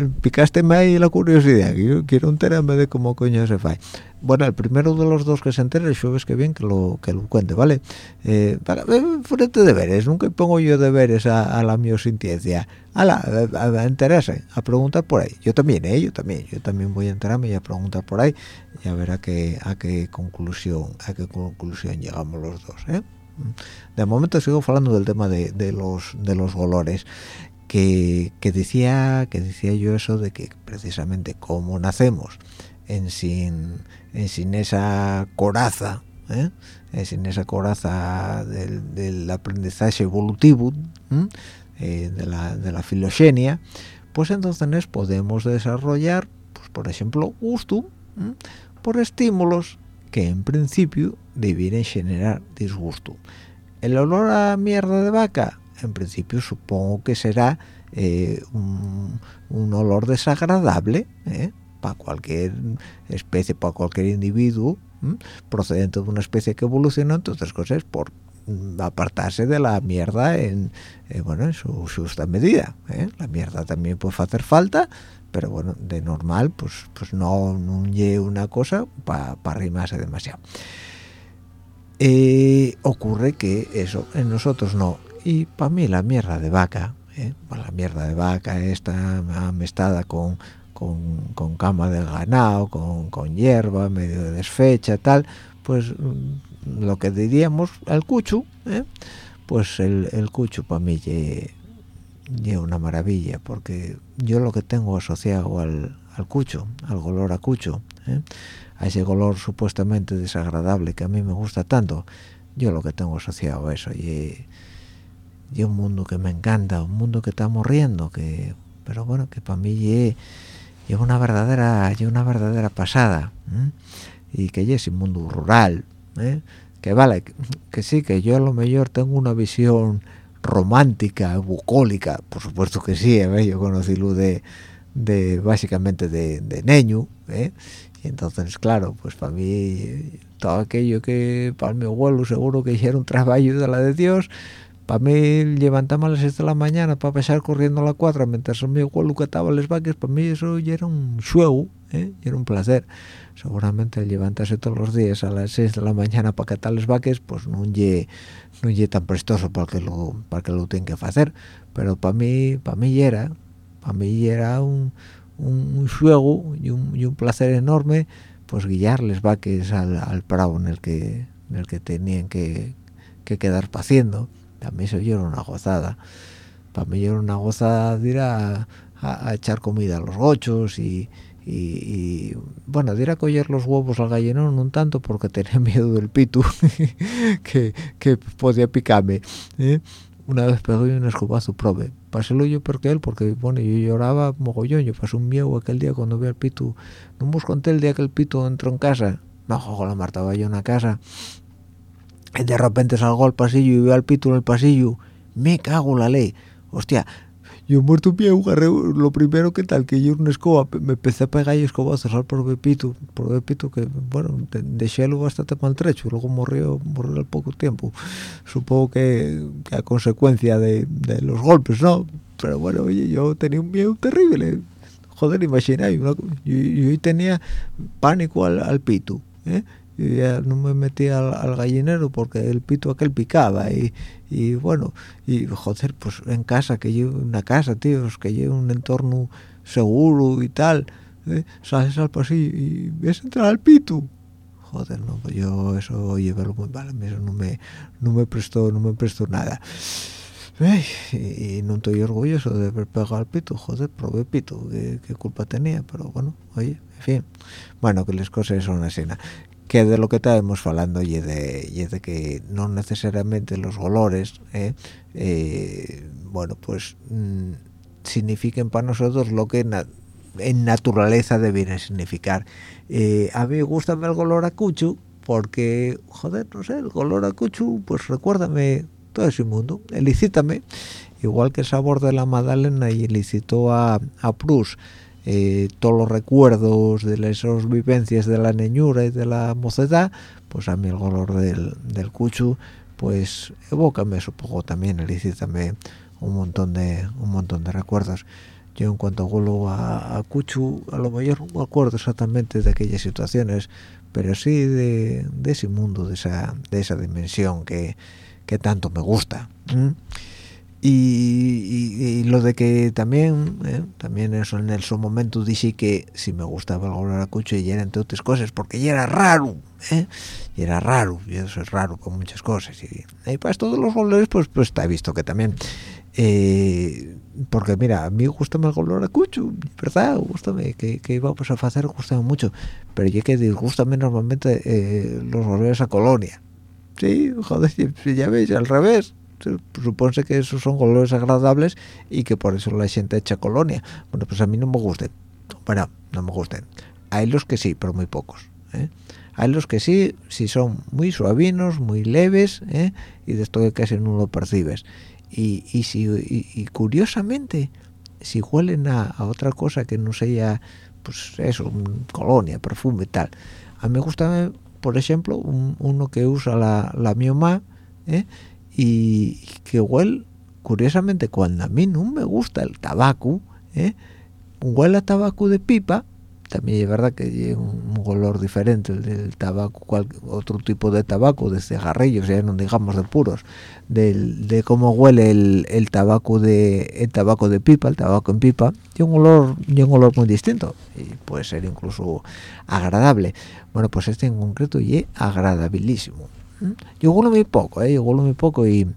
ahí la curiosidad, yo quiero enterarme de cómo coño se fa. Bueno, el primero de los dos que se entere el jueves que bien que lo que lo cuente, ¿vale? Eh, para, frente deberes, nunca pongo yo deberes a, a la miosintiencia. Ala, a, a, enterarse, a preguntar por ahí. Yo también, ¿eh? Yo también, yo también voy a enterarme y a preguntar por ahí y a ver a qué, a qué conclusión, a qué conclusión llegamos los dos, ¿eh? De momento sigo hablando del tema de, los de los olores que, decía que decía yo eso de que precisamente como nacemos en sin sin esa coraza ¿eh? sin esa coraza del, aprendizaje evolutivo eh, de, la, de la filogenia pues entonces podemos desarrollar pues por ejemplo gusto por estímulos que en principio debieran generar disgusto. El olor a mierda de vaca, en principio supongo que será eh, un, olor desagradable ¿eh? para cualquier especie, para cualquier individuo procedente de una especie que evolucionó, entre otras cosas, por apartarse de la mierda en, eh, bueno, en su justa medida. La mierda también puede hacer falta, pero bueno, de normal, pues, pues no, no una cosa para pa arrimarse demasiado. Eh, ocurre que eso en nosotros no. Y para mí la mierda de vaca, ¿eh? la mierda de vaca esta amestada con, con, cama del ganado, con, con hierba, medio desfecha, tal, pues mm, lo que diríamos al cucho, ¿eh? pues el, el cucho para mí y una maravilla porque yo lo que tengo asociado al, al cucho al olor a cucho ¿eh? A ese color supuestamente desagradable que a mí me gusta tanto yo lo que tengo asociado a eso y, y un mundo que me encanta un mundo que está muriendo que pero bueno que para mí es una verdadera una verdadera pasada y que es un mundo rural ¿eh? que vale que sí que yo a lo mejor tengo una visión romántica, bucólica, por supuesto que sí, yo conocí lo de, de básicamente de, de Neño, ¿eh? Y entonces claro, pues para mí todo aquello que para mi abuelo seguro que era un trabajo de la de Dios, para mí levantarme a las 6 de la mañana para pasar corriendo a la cuadra mientras mi abuelo cataba las vacas, para mí eso ya era un juego, ¿eh? era un placer seguramente levantarse todos los días a las 6 de la mañana para catar las vacas pues no es no tan prestoso para que lo para que lo tenga que hacer pero para mí para mí era para mí era un, un, juego y un, y un, placer enorme pues guiarles vacas al, al prado en el que en el que tenían que, que quedar paciendo también eso era una gozada para mí era una gozada de ir a, a, echar comida a los gochos y, y, bueno, de ir a coger los huevos al gallinón un tanto porque tenía miedo del pitu que, que podía picarme ¿eh? Una vez pegó un escobazo prove. Pasélo yo porque él porque bueno yo lloraba mogollón yo pasé un miedo aquel día cuando vi al pitu. No os conté el día que el pitu entró en casa. No joder la Marta yo en la casa. Y de repente salgo al pasillo y veo al pitu en el pasillo. Me cago la ley. Hostia yo muerto agarré lo primero que tal que yo una escoba me empecé a pegar y escobazos al por Pepito por Pepito que bueno dejé lo bastante maltrecho luego murió murió al poco tiempo. Supongo que, a consecuencia de, de, los golpes no pero bueno oye yo tenía un miedo terrible. Joder imagináis yo, yo, tenía pánico al, al pito ¿eh? Y ya no me metí al, gallinero porque el pito aquel picaba y, y bueno y joder pues en casa que yo una casa tío que lleve un entorno seguro y tal ¿eh? sales al pasillo y ves entrar al pito. Joder no pues yo eso oye verlo muy mal eso no me no me prestó no me prestó nada. Y, no estoy orgulloso de haber pegado al pito, joder, probé pito, ¿qué, culpa tenía, pero bueno, oye, en fin, bueno, que las cosas son así, que de lo que estábamos hablando y de, de que no necesariamente los olores, ¿eh? Eh, bueno, pues mm, signifiquen para nosotros lo que en naturaleza debiera significar. Eh, a mí me gusta el olor a cuchu porque, joder, no sé, el olor a cuchu, pues recuérdame todo ese mundo, elicítame, igual que el sabor de la magdalena y elicitó a, a Prus eh, todos los recuerdos de esas vivencias de la neñura y de la mocedad, pues a mí el olor del, del cuchu, pues evócame eso poco también, elicítame un montón de un montón de recuerdos. Yo en cuanto vuelo a, a Cuchu, a lo mejor no me acuerdo exactamente de aquellas situaciones, pero sí de, de ese mundo, de esa, de esa dimensión que, que tanto me gusta. Y, lo de que también, ¿eh? también eso en el su momento dije que si me gustaba el olor a cucho y era entre otras cosas, porque ya era raro, ¿eh? y era raro, y eso es raro con muchas cosas. Y, y pues todos los olores, pues, pues está visto que también. Eh, porque mira, a mí gusta el olor a cucho, ¿verdad? Gústame, que, que íbamos a hacer, gustaba mucho, pero yo que disgustame normalmente eh, los olores a colonia sí, joder, ya veis, al revés. Supone que esos son colores agradables y que por eso la gente echa colonia. Bueno, pues a mí no me gusten. Bueno, no me gusten. Hay los que sí, pero muy pocos. ¿eh? Hay los que sí, si son muy suavinos, muy leves, ¿eh? y de esto que casi no lo percibes. Y, y, si, y, curiosamente, si huelen a, otra cosa que no sea, pues eso, colonia, perfume y tal, a mí me gusta por ejemplo, uno que usa la, la mioma. Y que huele, curiosamente, cuando a mí no me gusta el tabaco, ¿eh? huele a tabaco de pipa, también es verdad que tiene un, olor diferente el del tabaco, cual, otro tipo de tabaco, de cigarrillos, ya no digamos de puros, de cómo huele el, tabaco de el tabaco de pipa, el tabaco en pipa, tiene un olor, tiene un olor muy distinto y puede ser incluso agradable. Bueno, pues este en concreto y es agradabilísimo. Yo huelo muy poco, ¿eh? yo huelo muy poco y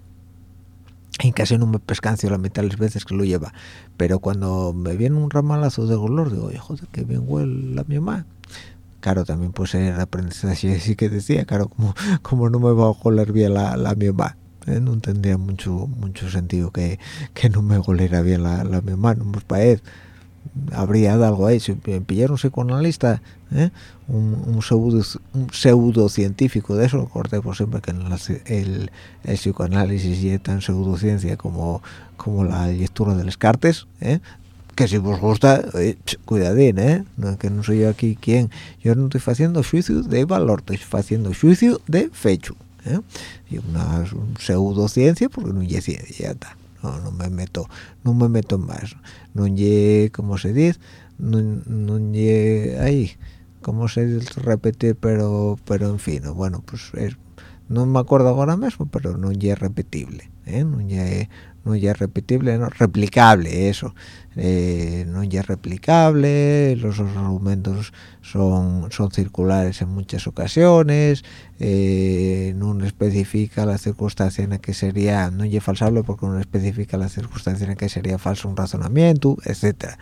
y casi no me pescancio la mitad de las veces que lo lleva pero cuando me viene un ramalazo de olor digo joder que bien huele la mi mamá claro también puede ser aprendizaje así que decía claro como, como no me va a oler bien la, la mi mamá ¿eh? no tendría mucho mucho sentido que, que no me oliera bien la, la mi mamá no me parece habría algo ahí si pillaron un psicoanalista ¿eh? un, un, pseudo, un pseudocientífico de eso por siempre que el, el, psicoanálisis es tan pseudociencia como como la lectura de las cartas ¿eh? que si os gusta eh, cuidadín ¿eh? que no soy yo aquí quien yo no estoy haciendo juicio de valor estoy haciendo juicio de fecho ¿eh? y una pseudociencia porque no es ciencia ya está no, no me meto no me meto más no ye como se dice no, no ye ahí como se repetir pero pero en fin bueno pues no me acuerdo ahora mismo pero no ye repetible ¿eh? no ye no ya repetible, no replicable, eso, eh, no ya replicable, los argumentos son, son circulares en muchas ocasiones, eh, no especifica la circunstancia en la que sería, no ya falsable porque no especifica la circunstancia en la que sería falso un razonamiento, etcétera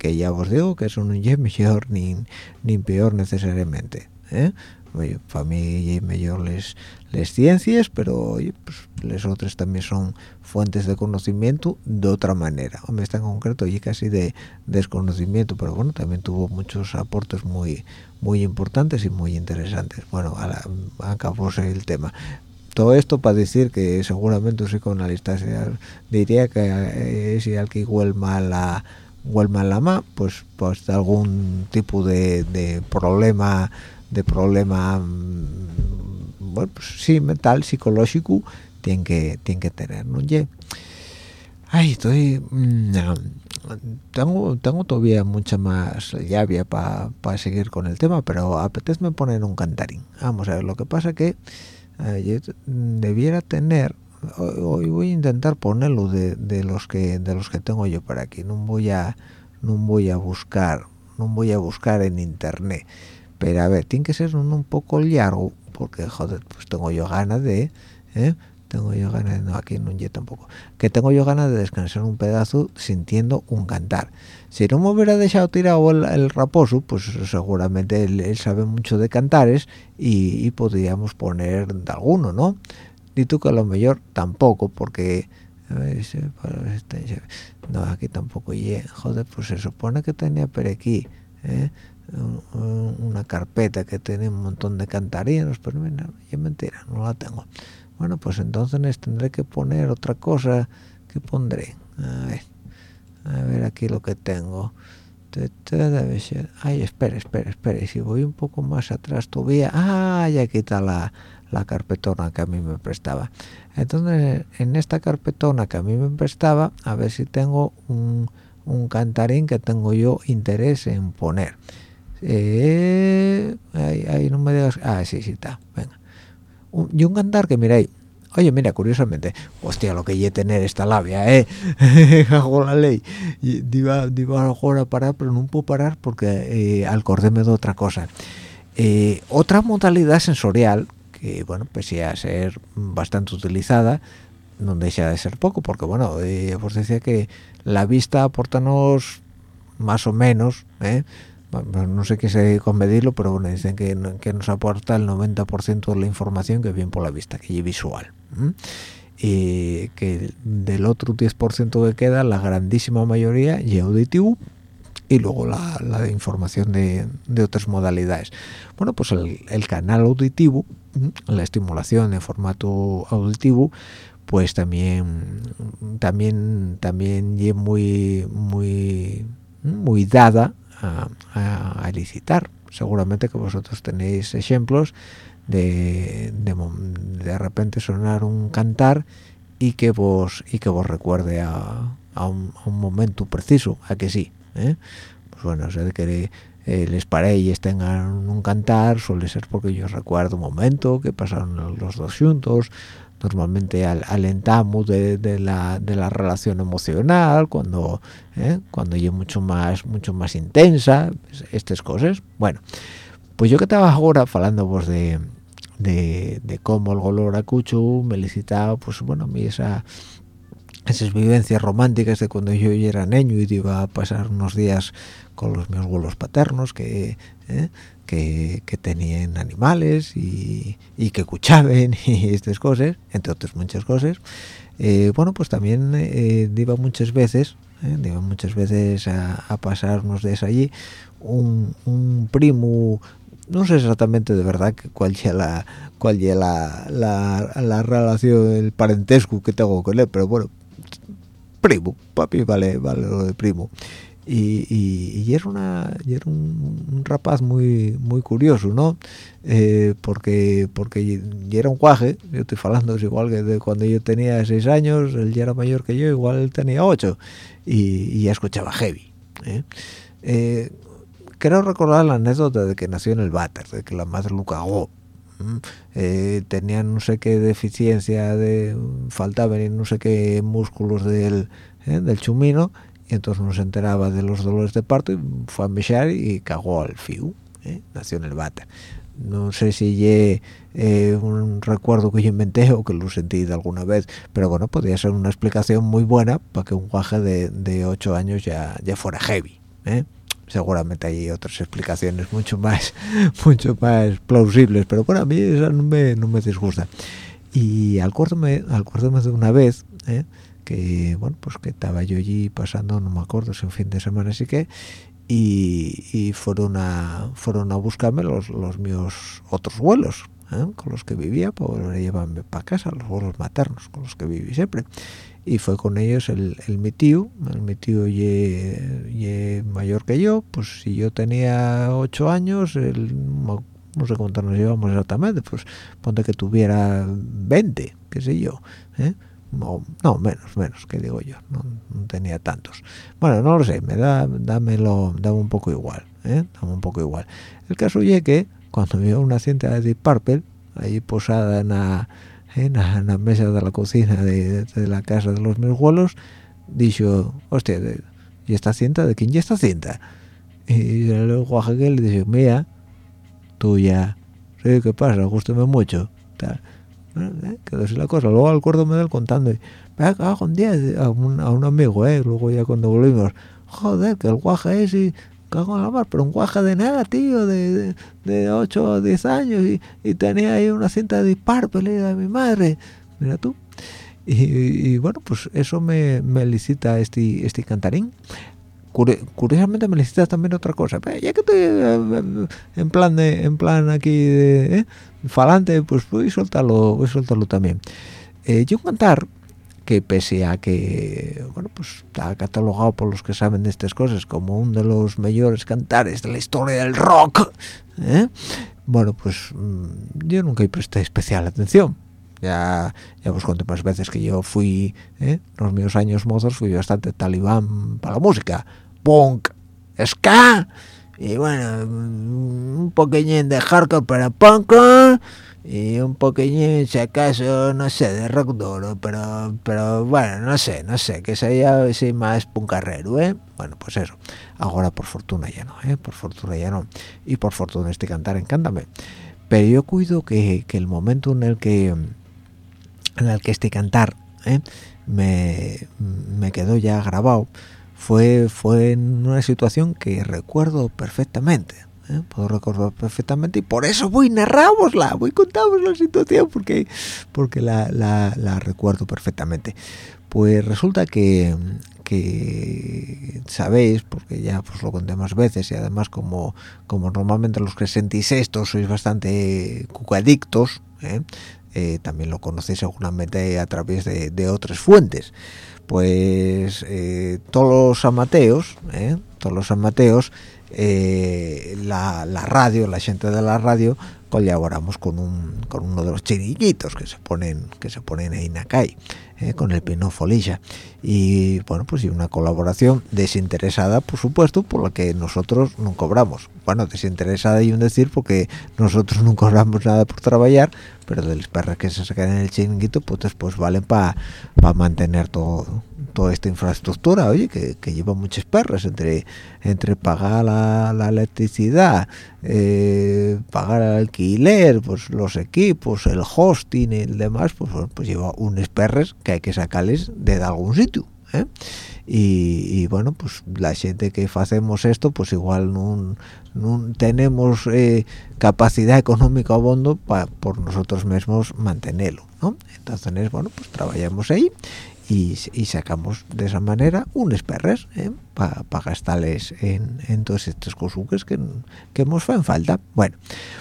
que ya os digo que eso no es mejor ni, ni peor necesariamente. ¿eh? para mí es mejor les, les ciencias, pero pues les otras también son fuentes de conocimiento de otra manera. Hombre, está en concreto y casi de desconocimiento, pero bueno, también tuvo muchos aportes muy muy importantes y muy interesantes. Bueno, acabóse el tema. Todo esto para decir que seguramente un psicoanalista diría que eh, si alguien huele mal a huele mal la ma, pues pues algún tipo de, de problema de problema mm, bueno pues sí mental psicológico tiene que tiene que tener no ay estoy mm, tengo tengo todavía mucha más llave para seguir con el tema pero apetezme poner un cantarín. Vamos a ver lo que pasa que eh, debiera tener hoy voy a intentar ponerlo de, de, los que de los que tengo yo por aquí. No voy a no voy a buscar no voy a buscar en internet. Pero a ver tiene que ser un, un poco largo porque joder pues tengo yo ganas de ¿eh? tengo yo ganas no aquí no yo tampoco. Que tengo yo ganas de descansar un pedazo sintiendo un cantar. Si no me hubiera dejado tirado el, raposo pues seguramente él, sabe mucho de cantares y, y podríamos poner de alguno no y tú que a lo mejor tampoco porque no aquí tampoco y joder pues se supone que tenía por aquí ¿eh? una carpeta que tiene un montón de cantarinos pero mira, es mentira no la tengo. Bueno pues entonces tendré que poner otra cosa que pondré. A ver, a ver aquí lo que tengo. Ay espera espera espera. Si voy un poco más atrás todavía. Ah ya quita la la carpetona que a mí me prestaba. Entonces en esta carpetona que a mí me prestaba a ver si tengo un, un cantarín que tengo yo interés en poner. Eh, ahí, no me digas ah sí sí está venga. Y un cantar que miráis oye mira curiosamente hostia lo que lle tener esta labia eh hago la ley. Y iba, iba ahora a parar pero no puedo parar porque eh, acordéme de otra cosa. Eh, otra modalidad sensorial que bueno pese a ser bastante utilizada no deja de ser poco porque bueno eh, os decía que la vista aportanos más o menos ¿eh? no sé qué sé con medirlo pero bueno dicen que, que nos aporta el 90% de la información que viene por la vista que es visual y que del otro 10% que queda la grandísima mayoría es auditivo y luego la, la información de, de, otras modalidades. Bueno, pues el, el, canal auditivo, la estimulación en formato auditivo, pues también también también muy muy muy dada a, a, a. Seguramente que vosotros tenéis ejemplos de, de, de repente sonar un cantar y que vos y que vos recuerde a, a un momento preciso, a que sí. ¿eh? pues bueno o sea que eh, les parejas tengan un cantar suele ser porque yo recuerdo un momento que pasaron los dos juntos normalmente al, alentamos de, de, la, de la relación emocional cuando ¿eh? cuando es mucho más mucho más intensa estas cosas bueno pues yo que estaba ahora hablando vos de, de cómo el golor a cucho me licitaba pues bueno a mí esa esas vivencias románticas de cuando yo era niño y iba a pasar unos días con los mis abuelos paternos que, eh, que, que, tenían animales y, y, que escuchaban y estas cosas, entre otras muchas cosas. Eh, bueno, pues también eh, iba muchas veces, eh, iba muchas veces a, a, pasar unos días allí, un, un primo no sé exactamente de verdad cuál es la cuál la, la, la, relación el parentesco que tengo con él pero bueno primo, papi vale, vale lo de primo. Y, y, y, era una y era un, rapaz muy muy curioso no eh, porque porque ya era un cuaje yo estoy hablando es igual que de cuando yo tenía seis años él ya era mayor que yo igual tenía ocho y, y ya escuchaba heavy ¿eh? Eh, quiero recordar la anécdota de que nació en el váter de que la madre lo cagó eh, tenían no sé qué deficiencia de faltaban no sé qué músculos del, eh, del chumino y entonces no se enteraba de los dolores de parto y fue a mechar y cagó al fiu eh, nació en el váter no sé si ye eh, un recuerdo que yo inventé o que lo sentí de alguna vez pero bueno podría ser una explicación muy buena para que un guaje de, de 8 años ya, ya fuera heavy. Seguramente hay otras explicaciones mucho más mucho más plausibles pero bueno a mí esa no me, no me disgusta y acuérdame, acuérdame de una vez ¿eh? que bueno pues que estaba yo allí pasando no me acuerdo si un fin de semana así que y, y fueron a fueron a buscarme los, los míos otros vuelos ¿eh? con los que vivía pues llevarme para casa los vuelos maternos con los que viví siempre y fue con ellos el, el mi tío, el mi tío y mayor que yo, pues si yo tenía ocho años, el, no sé cuánto nos llevamos exactamente, pues ponte que tuviera 20, qué sé yo, ¿eh? no, no menos menos que digo yo no, tenía tantos bueno no lo sé me da dámelo dame un poco igual ¿eh? dame un poco igual el caso es que cuando vio una cinta de Deep Purple ahí posada en la, en la, mesa de la cocina de, la casa de los mis abuelos dijo hostia y esta cinta de quién ya esta cinta y el guaje que le dijo mía tuya sí qué pasa gústame mucho tal. ¿Eh? quedó así la cosa. Luego al acuerdo me del contando venga con 10 a un, un amigo eh luego ya cuando volvimos joder que el guaje es y cago en la mar pero un guaje de nada tío de, de, 8 o 10 años y, y, tenía ahí una cinta de pelea de mi madre mira tú y, bueno pues eso me, me licita este este cantarín curiosamente me necesitas también otra cosa ya que estoy eh, en plan de en plan aquí de ¿eh? falante pues voy a soltarlo voy a soltarlo también eh, yo cantar que pese a que bueno pues está catalogado por los que saben de estas cosas como uno de los mejores cantares de la historia del rock bueno pues mm, yo nunca presté especial atención. Ya ya os conté más veces que yo fui ¿eh? los míos años mozos fui bastante talibán para la música. Punk ska y bueno un poquillín de hardcore para punk y un poquillín si acaso no sé de rock duro pero pero bueno no sé no sé que sea así más puncarrero ¿eh? bueno pues eso ahora por fortuna ya no ¿eh? por fortuna ya no y por fortuna este cantar encántame pero yo cuido que, que el momento en el que en el que este cantar ¿eh? me, me quedó ya grabado fue fue en una situación que recuerdo perfectamente ¿eh? puedo recordar perfectamente y por eso voy narrávosla voy contamos la situación porque porque la, la, recuerdo perfectamente pues resulta que, que sabéis porque ya pues lo conté más veces y además como como normalmente los que sentís esto sois bastante cucadictos ¿eh? Eh, también lo conocéis seguramente a través de, otras fuentes pues eh, todos los amateos todos los amateos la, la, radio la gente de la radio colaboramos con un con uno de los chiringuitos que se ponen que se ponen en Acay eh, con el Pino y bueno pues y una colaboración desinteresada por supuesto por la que nosotros no cobramos. Bueno desinteresada y un decir porque nosotros no cobramos nada por trabajar pero de las perras que se sacan en el chiringuito pues después valen para mantener todo toda esta infraestructura oye que, lleva muchas perras entre entre pagar la, electricidad eh, pagar el alquiler pues los equipos el hosting y el demás pues pues lleva unos perres que hay que sacarles de algún sitio ¿eh? Y, bueno pues la gente que hacemos esto pues igual no, tenemos eh, capacidad económica o bondo para por nosotros mismos mantenerlo ¿no? entonces bueno pues trabajamos ahí y, sacamos de esa manera unos perres ¿eh? para gastarles en, todos estos cosuques que, que nos en falta bueno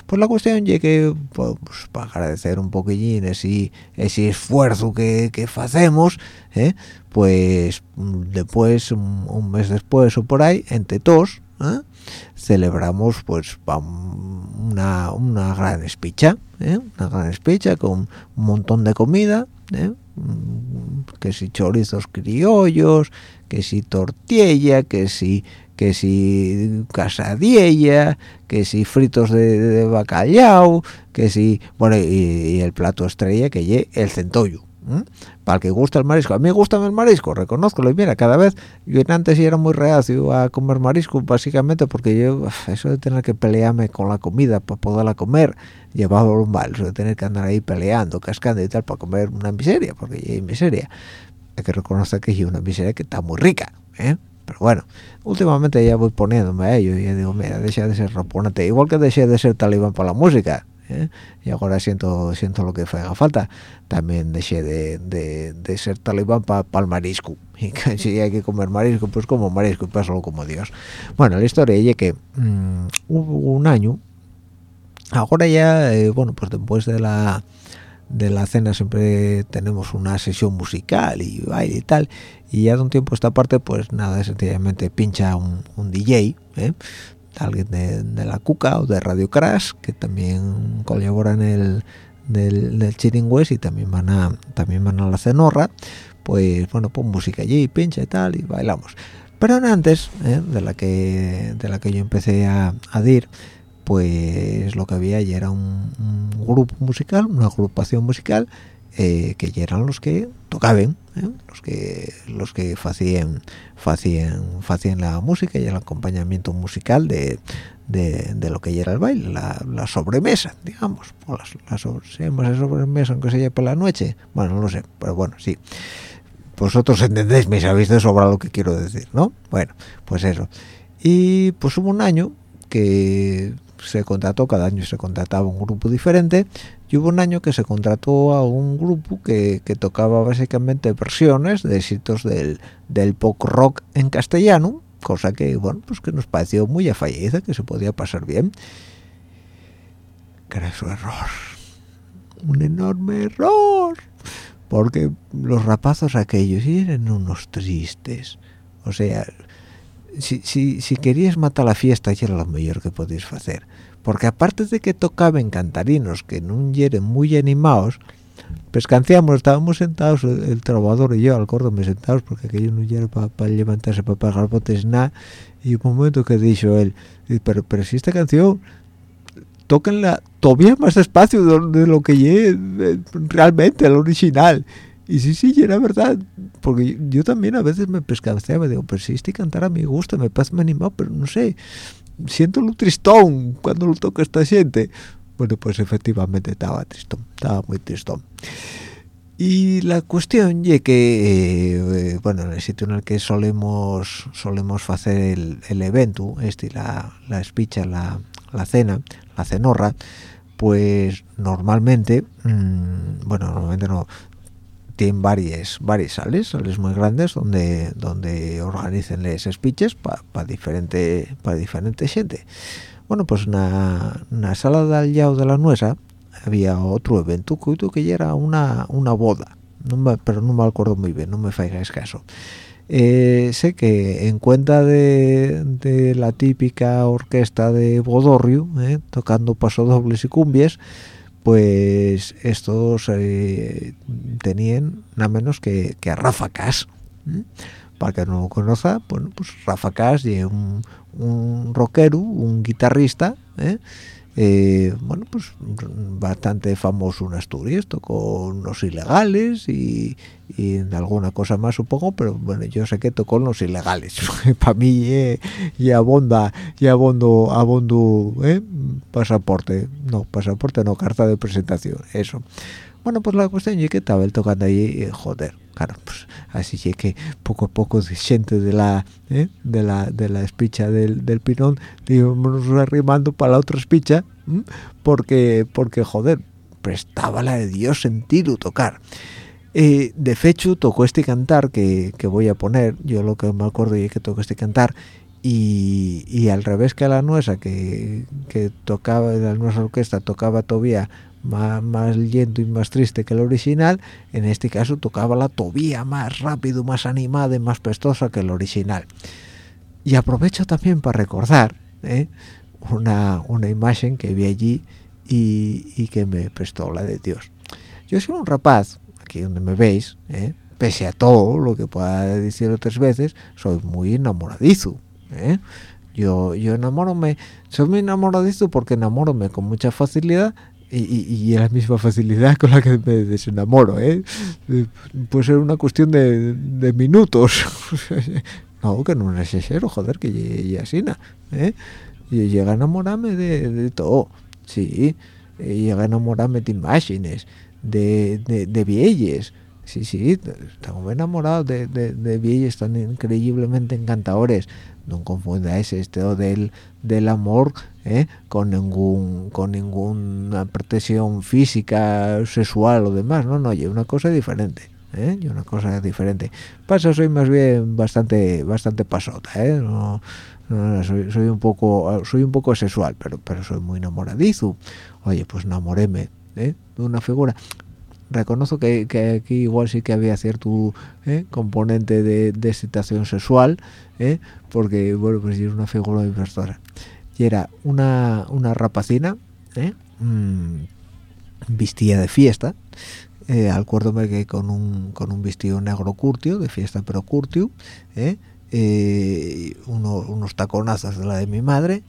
pues la cuestión es que pues, para agradecer un poquillín ese, ese esfuerzo que, que hacemos ¿eh? pues después un, mes después o por ahí entre todos ¿eh? celebramos pues una, una gran espicha una gran espicha con un montón de comida que si chorizos criollos, que si tortilla, que si que si casadiella, que si fritos de, bacalao, que si bueno y, el plato estrella que lle el centollo. Para el que gusta el marisco, a mí me gusta el marisco, reconozco y mira, cada vez, yo antes era muy reacio a comer marisco, básicamente porque yo, eso de tener que pelearme con la comida para poderla comer, llevaba un mal, eso de tener que andar ahí peleando, cascando y tal, para comer una miseria, porque hay miseria. Hay que reconocer que hay una miseria que está muy rica, ¿eh? pero bueno, últimamente ya voy poniéndome a ello y digo, mira, deja de ser raponate, igual que dejé de ser talibán para la música, ¿eh? y ahora siento siento lo que haga falta también dejé de, ser talibán para el marisco y que si hay que comer marisco pues como marisco y pasarlo como Dios bueno la historia es que mm, hubo un año ahora ya eh, bueno pues después de la de la cena siempre tenemos una sesión musical y baile y tal y ya de un tiempo esta parte pues nada sencillamente pincha un, un DJ ¿eh? Alguien de, la Cuca o de Radio Crash que también colabora en el del, del y también van a también van a la cenorra pues bueno pon música allí pincha y tal y bailamos pero antes ¿eh? de la que de la que yo empecé a, a dir pues lo que había ya era un grupo musical una agrupación musical eh, que eran los que tocaban ¿eh? los que los que hacían la música y el acompañamiento musical de, de, lo que era el baile la, la sobremesa digamos o las, las sobre, sobremesa aunque sea por la noche. Bueno no lo sé pero bueno sí. Vosotros entendéis me sabéis de sobra lo que quiero decir no bueno pues eso. Y pues hubo un año que se contrató, cada año se contrataba un grupo diferente y hubo un año que se contrató a un grupo que, tocaba básicamente versiones de éxitos del, del pop rock en castellano, cosa que, bueno, pues que nos pareció muy afallida, que se podía pasar bien. Que era su error. Un enorme error. Porque los rapazos aquellos eran unos tristes. O sea, si, si, si querías matar la fiesta, era lo mejor que podías hacer. Porque aparte de que tocaban cantarinos que no hieren muy animados, pues canciamos, estábamos sentados, el, el trovador y yo, al me sentados, porque aquello no era para pa levantarse, para pagar botes, nada. Y un momento que dijo él, pero, pero si esta canción, tóquenla todavía más despacio de, lo que ye realmente, el original. Y sí, sí, era verdad, porque yo, también a veces me pescaceaba, digo, pero si este cantar a mi gusto, me parece animado, pero no sé, siento lo tristón cuando lo toca esta gente. Bueno, pues efectivamente estaba tristón, estaba muy tristón. Y la cuestión es que, eh, bueno, en el sitio en el que solemos solemos hacer el, el evento, este, la, la espicha, la, la cena, la cenorra, pues normalmente, mmm, bueno, normalmente no, tienen varias varias sales sales muy grandes donde donde organicen les speeches para pa diferente para diferente gente. Bueno pues una, una sala de al lado de la nuesa había otro evento que ya era una una boda. No me, pero no me acuerdo muy bien no me faigáis caso. Eh, sé que en cuenta de, de, la típica orquesta de Bodorrio eh, tocando pasodobles y cumbias pues estos eh, tenían nada menos que, que a Rafa Cas ¿eh? para que no lo conozca bueno pues Rafa Cas y un, un rockero un guitarrista ¿eh? Eh, bueno pues bastante famoso en Asturias tocó los ilegales y, en alguna cosa más supongo pero bueno yo sé que tocó los ilegales. Para mí eh, y abonda y abondo abondo eh, pasaporte. No pasaporte no carta de presentación eso bueno pues la cuestión es que estaba él tocando ahí eh, joder claro pues así es que poco a poco gente de la ¿eh? de la de la espicha del, del pinón íbamos arrimando para la otra espicha porque porque joder prestaba la de Dios sentir tocar eh, de fecho tocó este cantar que, que, voy a poner yo lo que me acuerdo es que tocó este cantar y, y al revés que la nuestra que, que tocaba la nuestra orquesta tocaba todavía más, más lento y más triste que el original, en este caso tocaba la todavía más rápido, más animada y más pestosa que el original. Y aprovecho también para recordar ¿eh? una, una imagen que vi allí y, y, que me prestó la de Dios. Yo soy un rapaz, aquí donde me veis, ¿eh? pese a todo lo que pueda decir otras veces, soy muy enamoradizo. ¿eh? Yo, yo enamorome, soy muy enamoradizo porque enamorome con mucha facilidad y, y, y, la misma facilidad con la que me desenamoro, ¿eh? Puede ser una cuestión de, de minutos. no, que no es exagero, joder, que y así, ¿eh? Y llega a enamorarme de, de todo, sí. Llega a enamorarme de imágenes, de, de, de vielles. Sí, sí, estamos enamorados de, de, de vielles tan increíblemente encantadores. No confundáis esto del, del amor ¿eh? con ningún con ninguna protección física sexual o demás no no y una cosa diferente ¿eh? una cosa diferente pasa soy más bien bastante bastante pasota ¿eh? no, soy, soy un poco soy un poco sexual pero pero soy muy enamoradizo oye pues enamoréme ¿eh? de una figura reconozco que, que, aquí igual sí que había cierto ¿eh? componente de, de, excitación sexual ¿eh? porque bueno pues es una figura inversora y era una, una rapacina ¿eh? mm, vestía de fiesta eh, acuérdome que con un, con un vestido negro curtio, de fiesta pero curtio, eh, eh, unos taconazos de la de mi madre,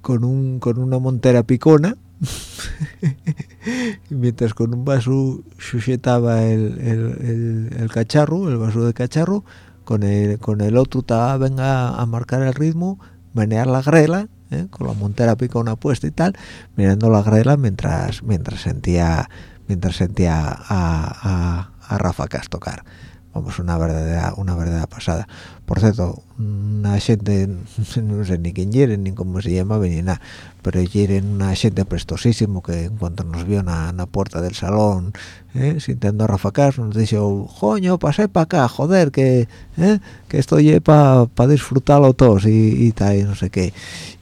con, un, con una montera picona, mientras con un vaso sujetaba el, el, cacharro, el vaso de cacharro, con el, otro estaba venga a marcar el ritmo, menear la grela, ¿eh? con la montera picona puesta y tal, mirando la grela mientras mientras sentía mientras sentía a, a, a Rafa Cas tocar vamos una verdadera una verdadera pasada por cierto una gente no sé ni quién quiere ni cómo se llama ni nada pero quieren una gente prestosísimo que en cuanto nos vio en la puerta del salón ¿eh? sintiendo rafacar nos dijo coño pasé para acá joder que ¿eh? que estoy para pa disfrutarlo todos y, tal y no sé qué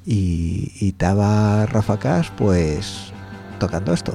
y estaba rafacas pues tocando esto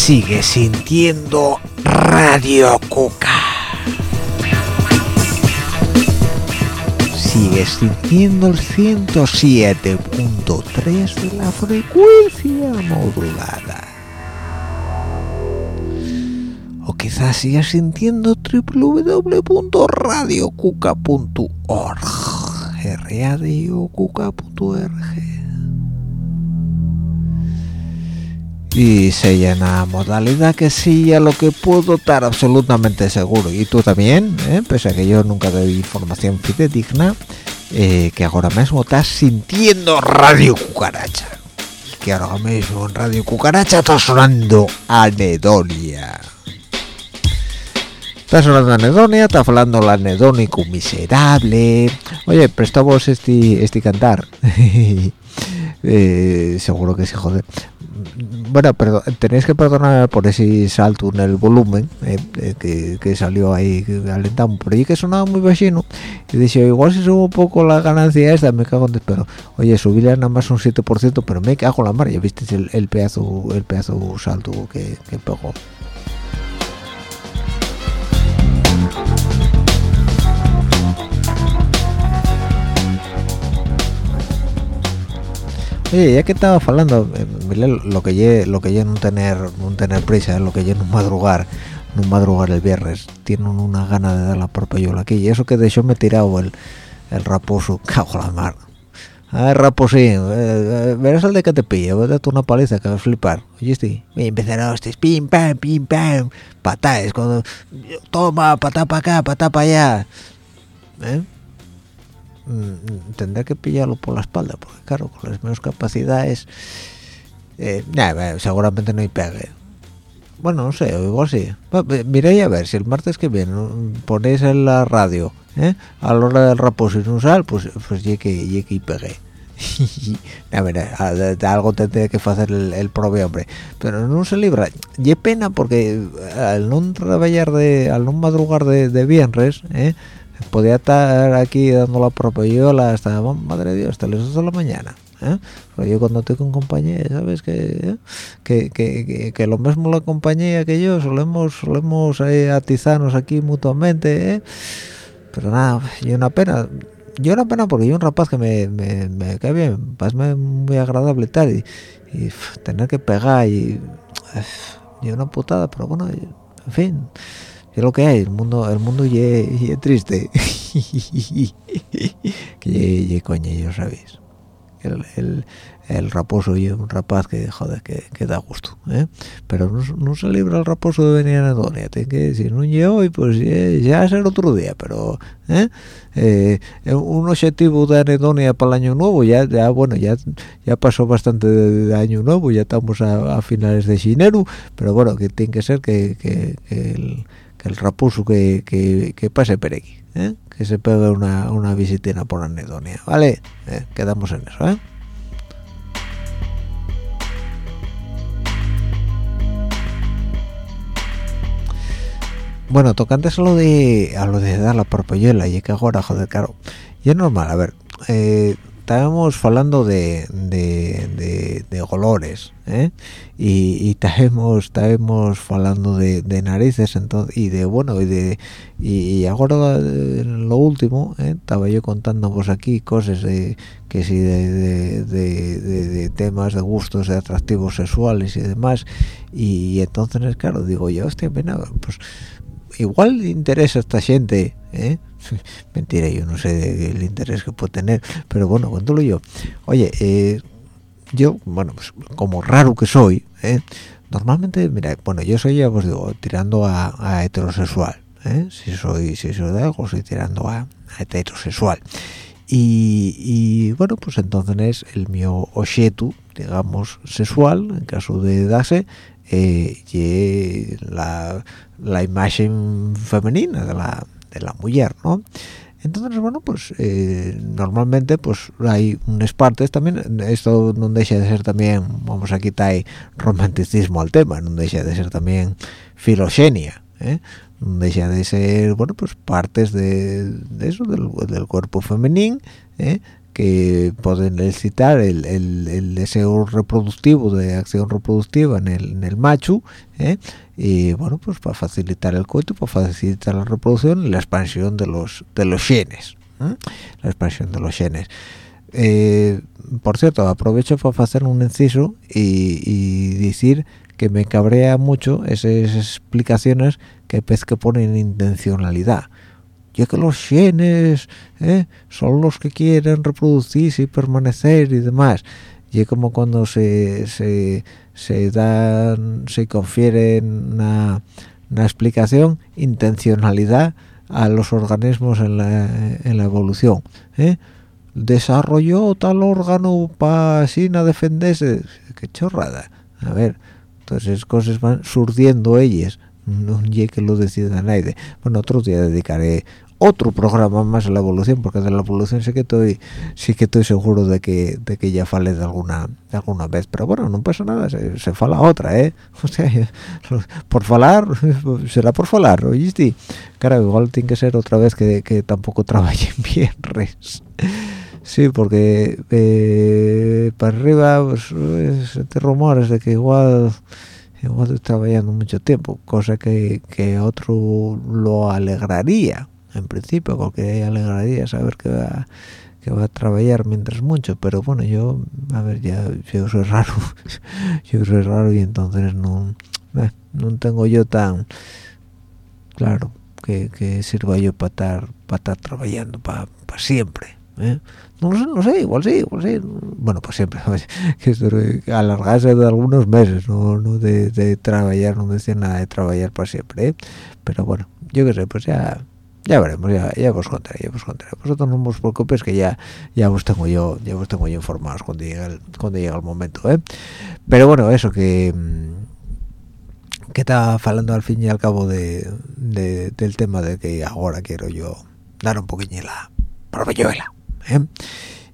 sigue sintiendo Radio Cuca. Sigue sintiendo el 107.3 de la frecuencia modulada. O quizás sigue sintiendo www.radiocuca.org. radiocuca.org. y se llena modalidad que sí a lo que puedo estar absolutamente seguro. Y tú también ¿eh? pese a que yo nunca doy información fidedigna eh, que ahora mismo estás sintiendo Radio Cucaracha. Que ahora mismo en Radio Cucaracha está sonando anedonia. Está sonando anedonia está hablando la anedónico miserable. Oye prestamos este este cantar. Eh, seguro que sí joder bueno, perdón, tenéis que perdonarme por ese salto en el volumen eh, eh, que, salió ahí alentamos, pero y que sonaba muy bajino y dije, igual si subo un poco la ganancia esta, me cago en pero oye, subirle nada más un 7%, pero me cago en la mar, ya viste el, el pedazo el pedazo salto que, que pegó. Oye, ya que estaba hablando, eh, lo que lle, lo que no tener no tener prisa, lo que lle no madrugar, no madrugar el viernes, tienen una gana de dar la yola aquí, y eso que de hecho me he tirado el, el raposo, cago la mar. Ah, raposín, eh, eh, verás el de que te pilla, voy a darte una paliza que vas a flipar. ¿Oíste? Y empezará hostias, pim, pam, pim, pam, patáis, cuando, toma, patá para acá, patá para allá. ¿Eh? Mm, tendré que pillarlo por la espalda porque claro con las menos capacidades eh, seguramente no hay pegue. Bueno no sé igual sí. Miré a ver si el martes que viene ponéis en la radio ¿eh? a la hora del raposo y un sal pues pues llegue llegue y pegué a ver, algo tendré que hacer el, el propio hombre. Pero no se libra. Y pena porque al no trabajar de al no madrugar de, de viernes ¿eh? Podía estar aquí dando la propiola hasta madre de Dios hasta las 2 de la mañana ¿eh? pero yo cuando estoy con compañía sabes que, que, que, que, lo mismo la compañía que yo solemos solemos eh, atizarnos aquí mutuamente ¿eh? pero nada yo una pena yo una pena porque yo un rapaz que me, me, me cae bien me muy agradable y tal y, tener que pegar y, y una putada pero bueno en fin es lo que hay el mundo el mundo y triste que ye, coña yo sabéis el, el, el, raposo y un rapaz que joder que, da gusto ¿eh? pero no, se libra el raposo de venir a Anedonia tiene que decir no llego hoy pues ya ser otro día pero ¿eh? Eh, un objetivo de Anedonia para el año nuevo ya, ya bueno ya ya pasó bastante de, año nuevo ya estamos a, finales de enero pero bueno que tiene que ser que, que el que el raposo que, que, pase por ¿eh? que se pegue una, una visitina por anedonia, ¿vale? ¿Eh? quedamos en eso, ¿eh? Bueno, tocante a lo de a lo de dar la propiola y que ahora, joder, claro, y es normal, a ver, eh, estábamos hablando de, de, de, olores ¿eh? y, y estábamos hablando de, de, narices entonces y de bueno y de y, ahora lo último ¿eh? estaba yo contando pues aquí cosas de que si de, de, temas de gustos de atractivos sexuales y demás y, entonces claro digo yo hostia pena pues igual interesa a esta gente ¿eh? mentira yo no sé el interés que puede tener pero bueno cuéntalo yo oye eh, yo bueno pues como raro que soy ¿eh? normalmente mira bueno yo soy ya os digo tirando a, heterosexual ¿eh? si soy si soy de algo soy tirando a, heterosexual y, bueno pues entonces el mío objeto digamos sexual en caso de darse eh, la, la imagen femenina de la de la mujer, ¿no? Entonces, bueno, pues eh, normalmente pues hay unas partes también, esto no deja de ser también, vamos a quitar romanticismo al tema, no deja de ser también filogenia, ¿eh? no deja de ser, bueno, pues partes de, eso, del, cuerpo femenino, ¿eh? Que pueden excitar el, el, deseo reproductivo de acción reproductiva en el, en el macho ¿eh? y bueno pues para facilitar el coito para facilitar la reproducción y la expansión de los de los genes la expansión de los genes. Eh, por cierto aprovecho para hacer un inciso y, y decir que me cabrea mucho esas explicaciones que pez que ponen intencionalidad ya que los genes ¿eh? son los que quieren reproducirse y permanecer y demás y como cuando se, se, se dan se confiere una, una, explicación intencionalidad a los organismos en la, en la evolución ¿eh? desarrolló tal órgano para así no defenderse qué chorrada a ver entonces cosas van surgiendo ellas no llegue que lo decida nadie bueno otro día dedicaré otro programa más a la evolución porque de la evolución sí que estoy sí que estoy seguro de que de que ya fale de alguna de alguna vez. Pero bueno no pasa nada se, se fala otra eh o sea por falar será por falar oíste claro igual tiene que ser otra vez que, que tampoco trabajen bien res. Sí porque eh, para arriba pues, este rumores de que igual igual estoy trabajando mucho tiempo cosa que, que otro lo alegraría en principio cualquier alegraría saber que va que va a trabajar mientras mucho pero bueno yo a ver ya yo soy raro yo soy raro y entonces no eh, no tengo yo tan claro que, que sirva yo para estar para estar trabajando para siempre ¿eh? No sé no sé igual sí igual sí bueno pues siempre que alargarse de algunos meses no, no de, trabajar no decía nada de trabajar para siempre ¿eh? pero bueno yo qué sé pues ya ya veremos ya, ya os contaré ya os contaré vosotros no os preocupéis que ya ya os tengo yo ya os tengo yo informados cuando llegue el, cuando llegue el momento ¿eh? pero bueno eso que que está hablando al fin y al cabo de, de, del tema de que ahora quiero yo dar un poquillo la proveyuela ¿eh?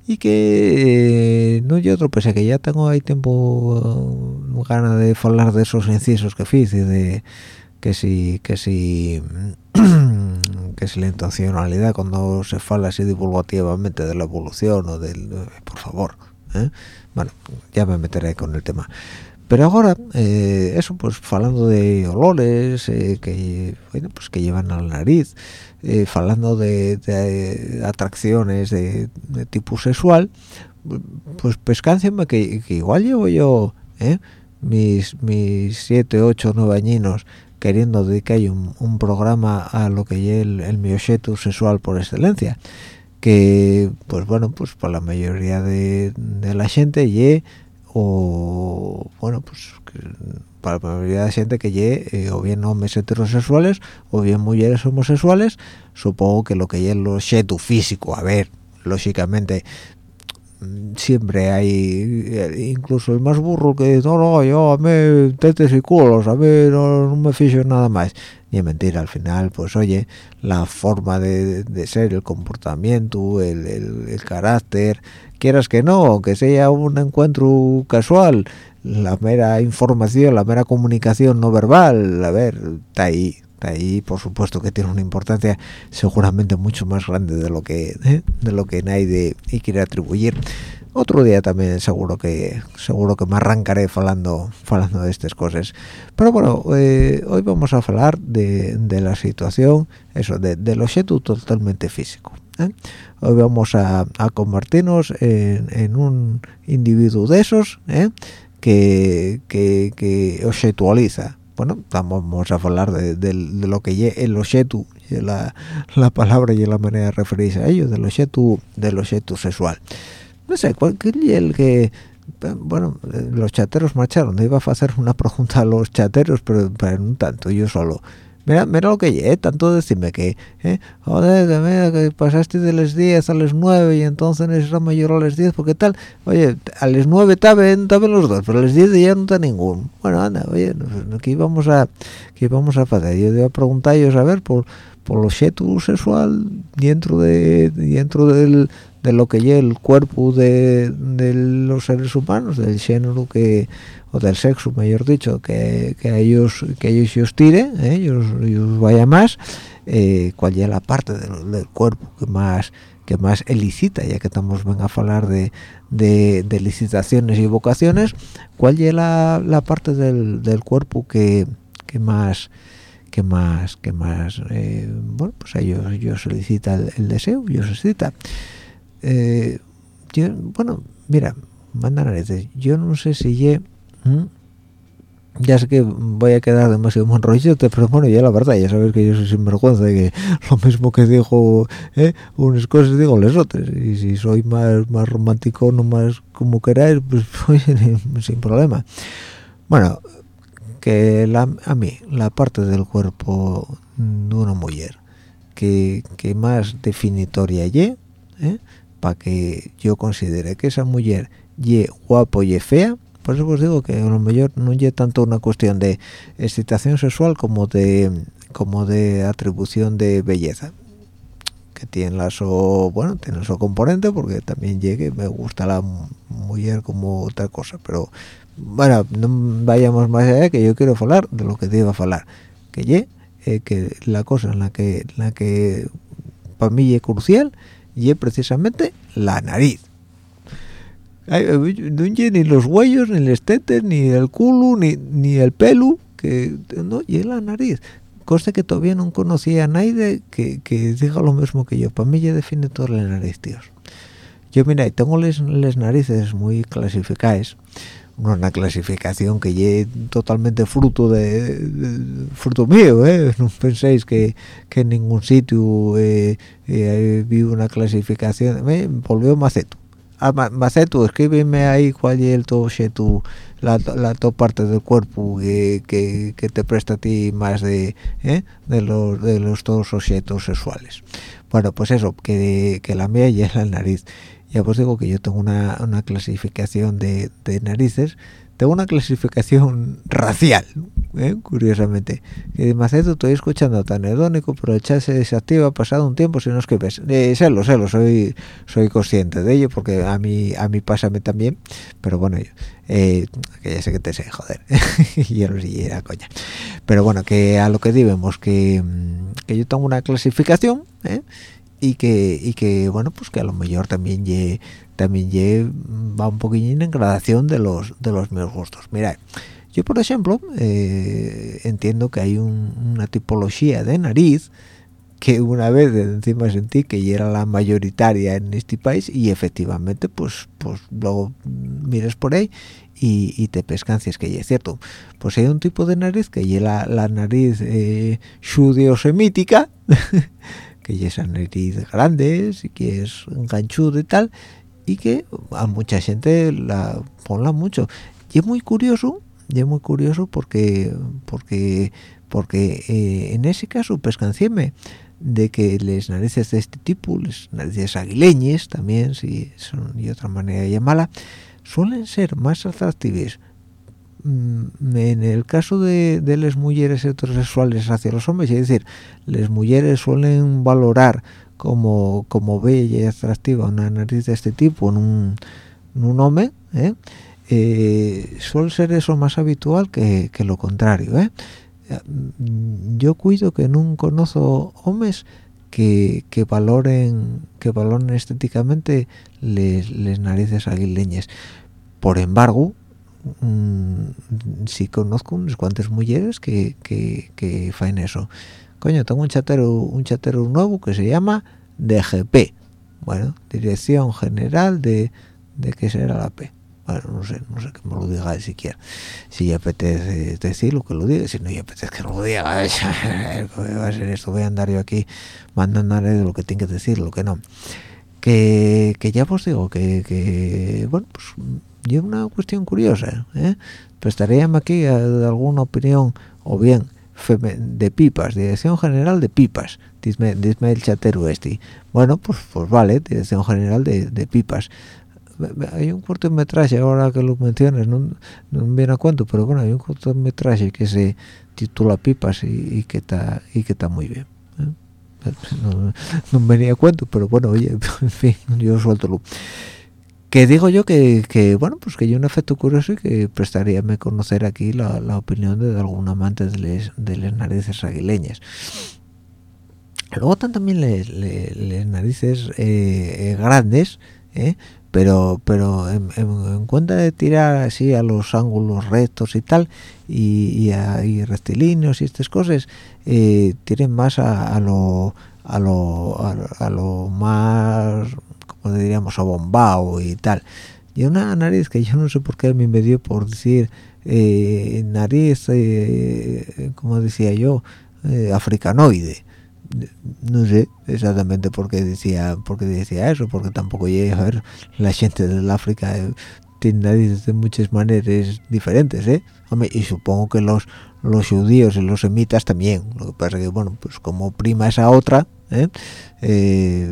y que eh, no yo otro pese que ya tengo ahí tiempo uh, ganas de hablar de esos incisos que hice de que si que si que si la intencionalidad cuando se fala así divulgativamente de la evolución o del por favor ¿eh? bueno ya me meteré con el tema pero ahora eh, eso pues hablando de olores eh, que bueno pues que llevan a la nariz eh, hablando de, de, atracciones de, tipo sexual pues pescánceme que, que igual llevo yo ¿eh? mis mis siete ocho nueve añinos queriendo dedicar un, un programa a lo que es el, el sexual por excelencia que pues bueno pues para la mayoría de, de la gente y o bueno pues para la mayoría de gente que lle eh, o bien hombres heterosexuales o bien mujeres homosexuales supongo que lo que lle lo setu físico. A ver lógicamente siempre hay eh, incluso el más burro que dice no no yo a mí tetes y culos a mí no, no me fijo nada más y es mentira al final pues oye la forma de, de ser el comportamiento el, el, el, carácter quieras que no que sea un encuentro casual la mera información la mera comunicación no verbal a ver está ahí ahí por supuesto que tiene una importancia seguramente mucho más grande de lo que ¿eh? de lo que nadie quiere atribuir. Otro día también seguro que seguro que me arrancaré falando falando de estas cosas. Pero bueno eh, hoy vamos a hablar de, de, la situación eso de, del objeto totalmente físico ¿eh? hoy vamos a, convertirnos en, en, un individuo de esos ¿eh? que, que, que bueno, vamos a hablar de, lo que es el objeto, la, la palabra y la manera de referirse a ello, del objeto, del objeto sexual. No sé, ¿cuál el que bueno, los chateros marcharon, iba a hacer una pregunta a los chateros, pero, pero no tanto, yo solo mira, mira lo que llegué, tanto decirme que, eh, joder, que, mira, que pasaste de las 10 a las 9 y entonces era mayor a las 10, porque tal, oye, a las 9 estaban los dos, pero a las 10 ya no está ninguno. Bueno, anda, oye, ¿qué íbamos a, qué íbamos a hacer? Yo iba preguntar a ver, por, por objeto sexual dentro de dentro del, de lo que lleva el cuerpo de, los seres humanos, del género que o del sexo, mejor dicho, que, que ellos que ellos os tiren, ¿eh? ellos, ellos vaya más, eh, cuál es la parte del, cuerpo que más que más elicita ya que estamos ven a hablar de, de, licitaciones y vocaciones cuál es la, parte del, del, cuerpo que, que más que más que más eh, bueno pues ellos yo solicita el, deseo yo solicita eh, yo, bueno mira manda narices yo no sé si ya sé que voy a quedar demasiado monrollete, pero bueno, ya la verdad, ya sabes que yo soy sinvergüenza y que lo mismo que dijo ¿eh? unas cosas digo las otras. Y si soy más, más romántico, no más como queráis, pues, pues sin problema. Bueno, que la, a mí, la parte del cuerpo de una mujer que, que más definitoria ye, ¿eh? Para que yo considere que esa mujer ye guapo y fea, por eso os digo que a lo mejor no es tanto una cuestión de excitación sexual como de como de atribución de belleza que tiene la so bueno tiene su componente porque también llegue me gusta la mujer como otra cosa pero bueno no vayamos más allá que yo quiero hablar de lo que te iba a hablar que ye eh, que la cosa en la que la que para mí es crucial y es precisamente la nariz eh, no ni los huellos, ni el tetes, ni el culo, ni, ni el pelo, que no, y la nariz. Cosa que todavía no conocía a nadie que, que diga lo mismo que yo. Para mí ya define toda la nariz. Yo, mira, tengo las narices muy clasificadas. Una clasificación que ya totalmente fruto de, fruto mío, ¿eh? No penséis que, que en ningún sitio eh, eh, vi una clasificación. Volvió maceto Ah, Macetu, escríbeme ahí cuál es el todo tu, la, la parte del cuerpo que, que, te presta a ti más de, ¿eh? de los de los todos objetos sexuales. Bueno, pues eso, que, que la mía ya es la nariz. Ya os digo que yo tengo una, una clasificación de, de narices tengo una clasificación racial, ¿eh? curiosamente. Que Macedo estoy escuchando tan hedónico, pero el chat se desactiva pasado un tiempo si no escribes. Eh, sélo, sélo, soy, soy consciente de ello, porque a mí, a mí pásame también, pero bueno, eh, que ya sé que te sé, joder, yo no sé, coña. Pero bueno, que a lo que debemos, que, que yo tengo una clasificación, ¿eh? Y que y que bueno pues que a lo mejor también también va un poquillín en gradación de los de los meus gustos. Mira yo por ejemplo eh, entiendo que hay una tipología de nariz que una vez encima sentí que ya era la mayoritaria en este país y efectivamente pues pues luego mires por ahí y, te pescancias que ya es cierto. Pues hay un tipo de nariz que ya la, nariz eh, judeo-semítica que es nariz grandes y que es ganchudo y tal y que a mucha gente la ponla mucho. Y es muy curioso es muy curioso porque porque porque eh, en ese caso pescancieme de que las narices de este tipo las narices aguileñas también si son de otra manera de llamarla suelen ser más atractivas en el caso de, las mujeres heterosexuales hacia los hombres, es decir, las mujeres suelen valorar como, como bella y atractiva una nariz de este tipo en un, un hombre, ¿eh? Eh, suele ser eso más habitual que, lo contrario. ¿eh? Yo cuido que no conozco hombres que, que, valoren que valoren estéticamente las narices aguileñas. Por embargo, si conozco unas cuantas mujeres que, que, que faen eso. Coño tengo un chatero un chatero nuevo que se llama DGP bueno dirección general de de qué será la P. Bueno no sé no sé que me lo diga siquiera. Si ya apetece decirlo que lo diga. Si no ya apetece que lo diga va a ser esto voy a andar yo aquí mandándole lo que tiene que decir lo que no. Que, que ya os digo que, que bueno pues y una cuestión curiosa ¿eh? prestaríamos aquí a, alguna opinión o bien de pipas dirección general de pipas dime, el chatero este bueno pues pues vale dirección general de, pipas hay un cortometraje ahora que lo mencionas no, no me viene a cuento pero bueno hay un cortometraje que se titula pipas y, que está y que está muy bien ¿eh? no, no, me venía a cuento pero bueno oye en fin yo suelto que digo yo que, bueno pues que hay un efecto curioso y que prestaría a conocer aquí la, opinión de algún amante de las narices aguileñas luego están también las narices grandes pero pero en, cuenta de tirar así a los ángulos rectos y tal y, a, rectilíneos y estas cosas tienen más a, lo a lo a, lo más como diríamos abombado y tal. Y una nariz que yo no sé por qué me dio por decir eh, nariz eh, como decía yo eh, africanoide. No sé exactamente por qué decía por decía eso porque tampoco llega a ver la gente del África tiene narices de muchas maneras diferentes ¿eh? y supongo que los los judíos y los semitas también. Lo que pasa que bueno pues como prima esa otra ¿eh? Eh,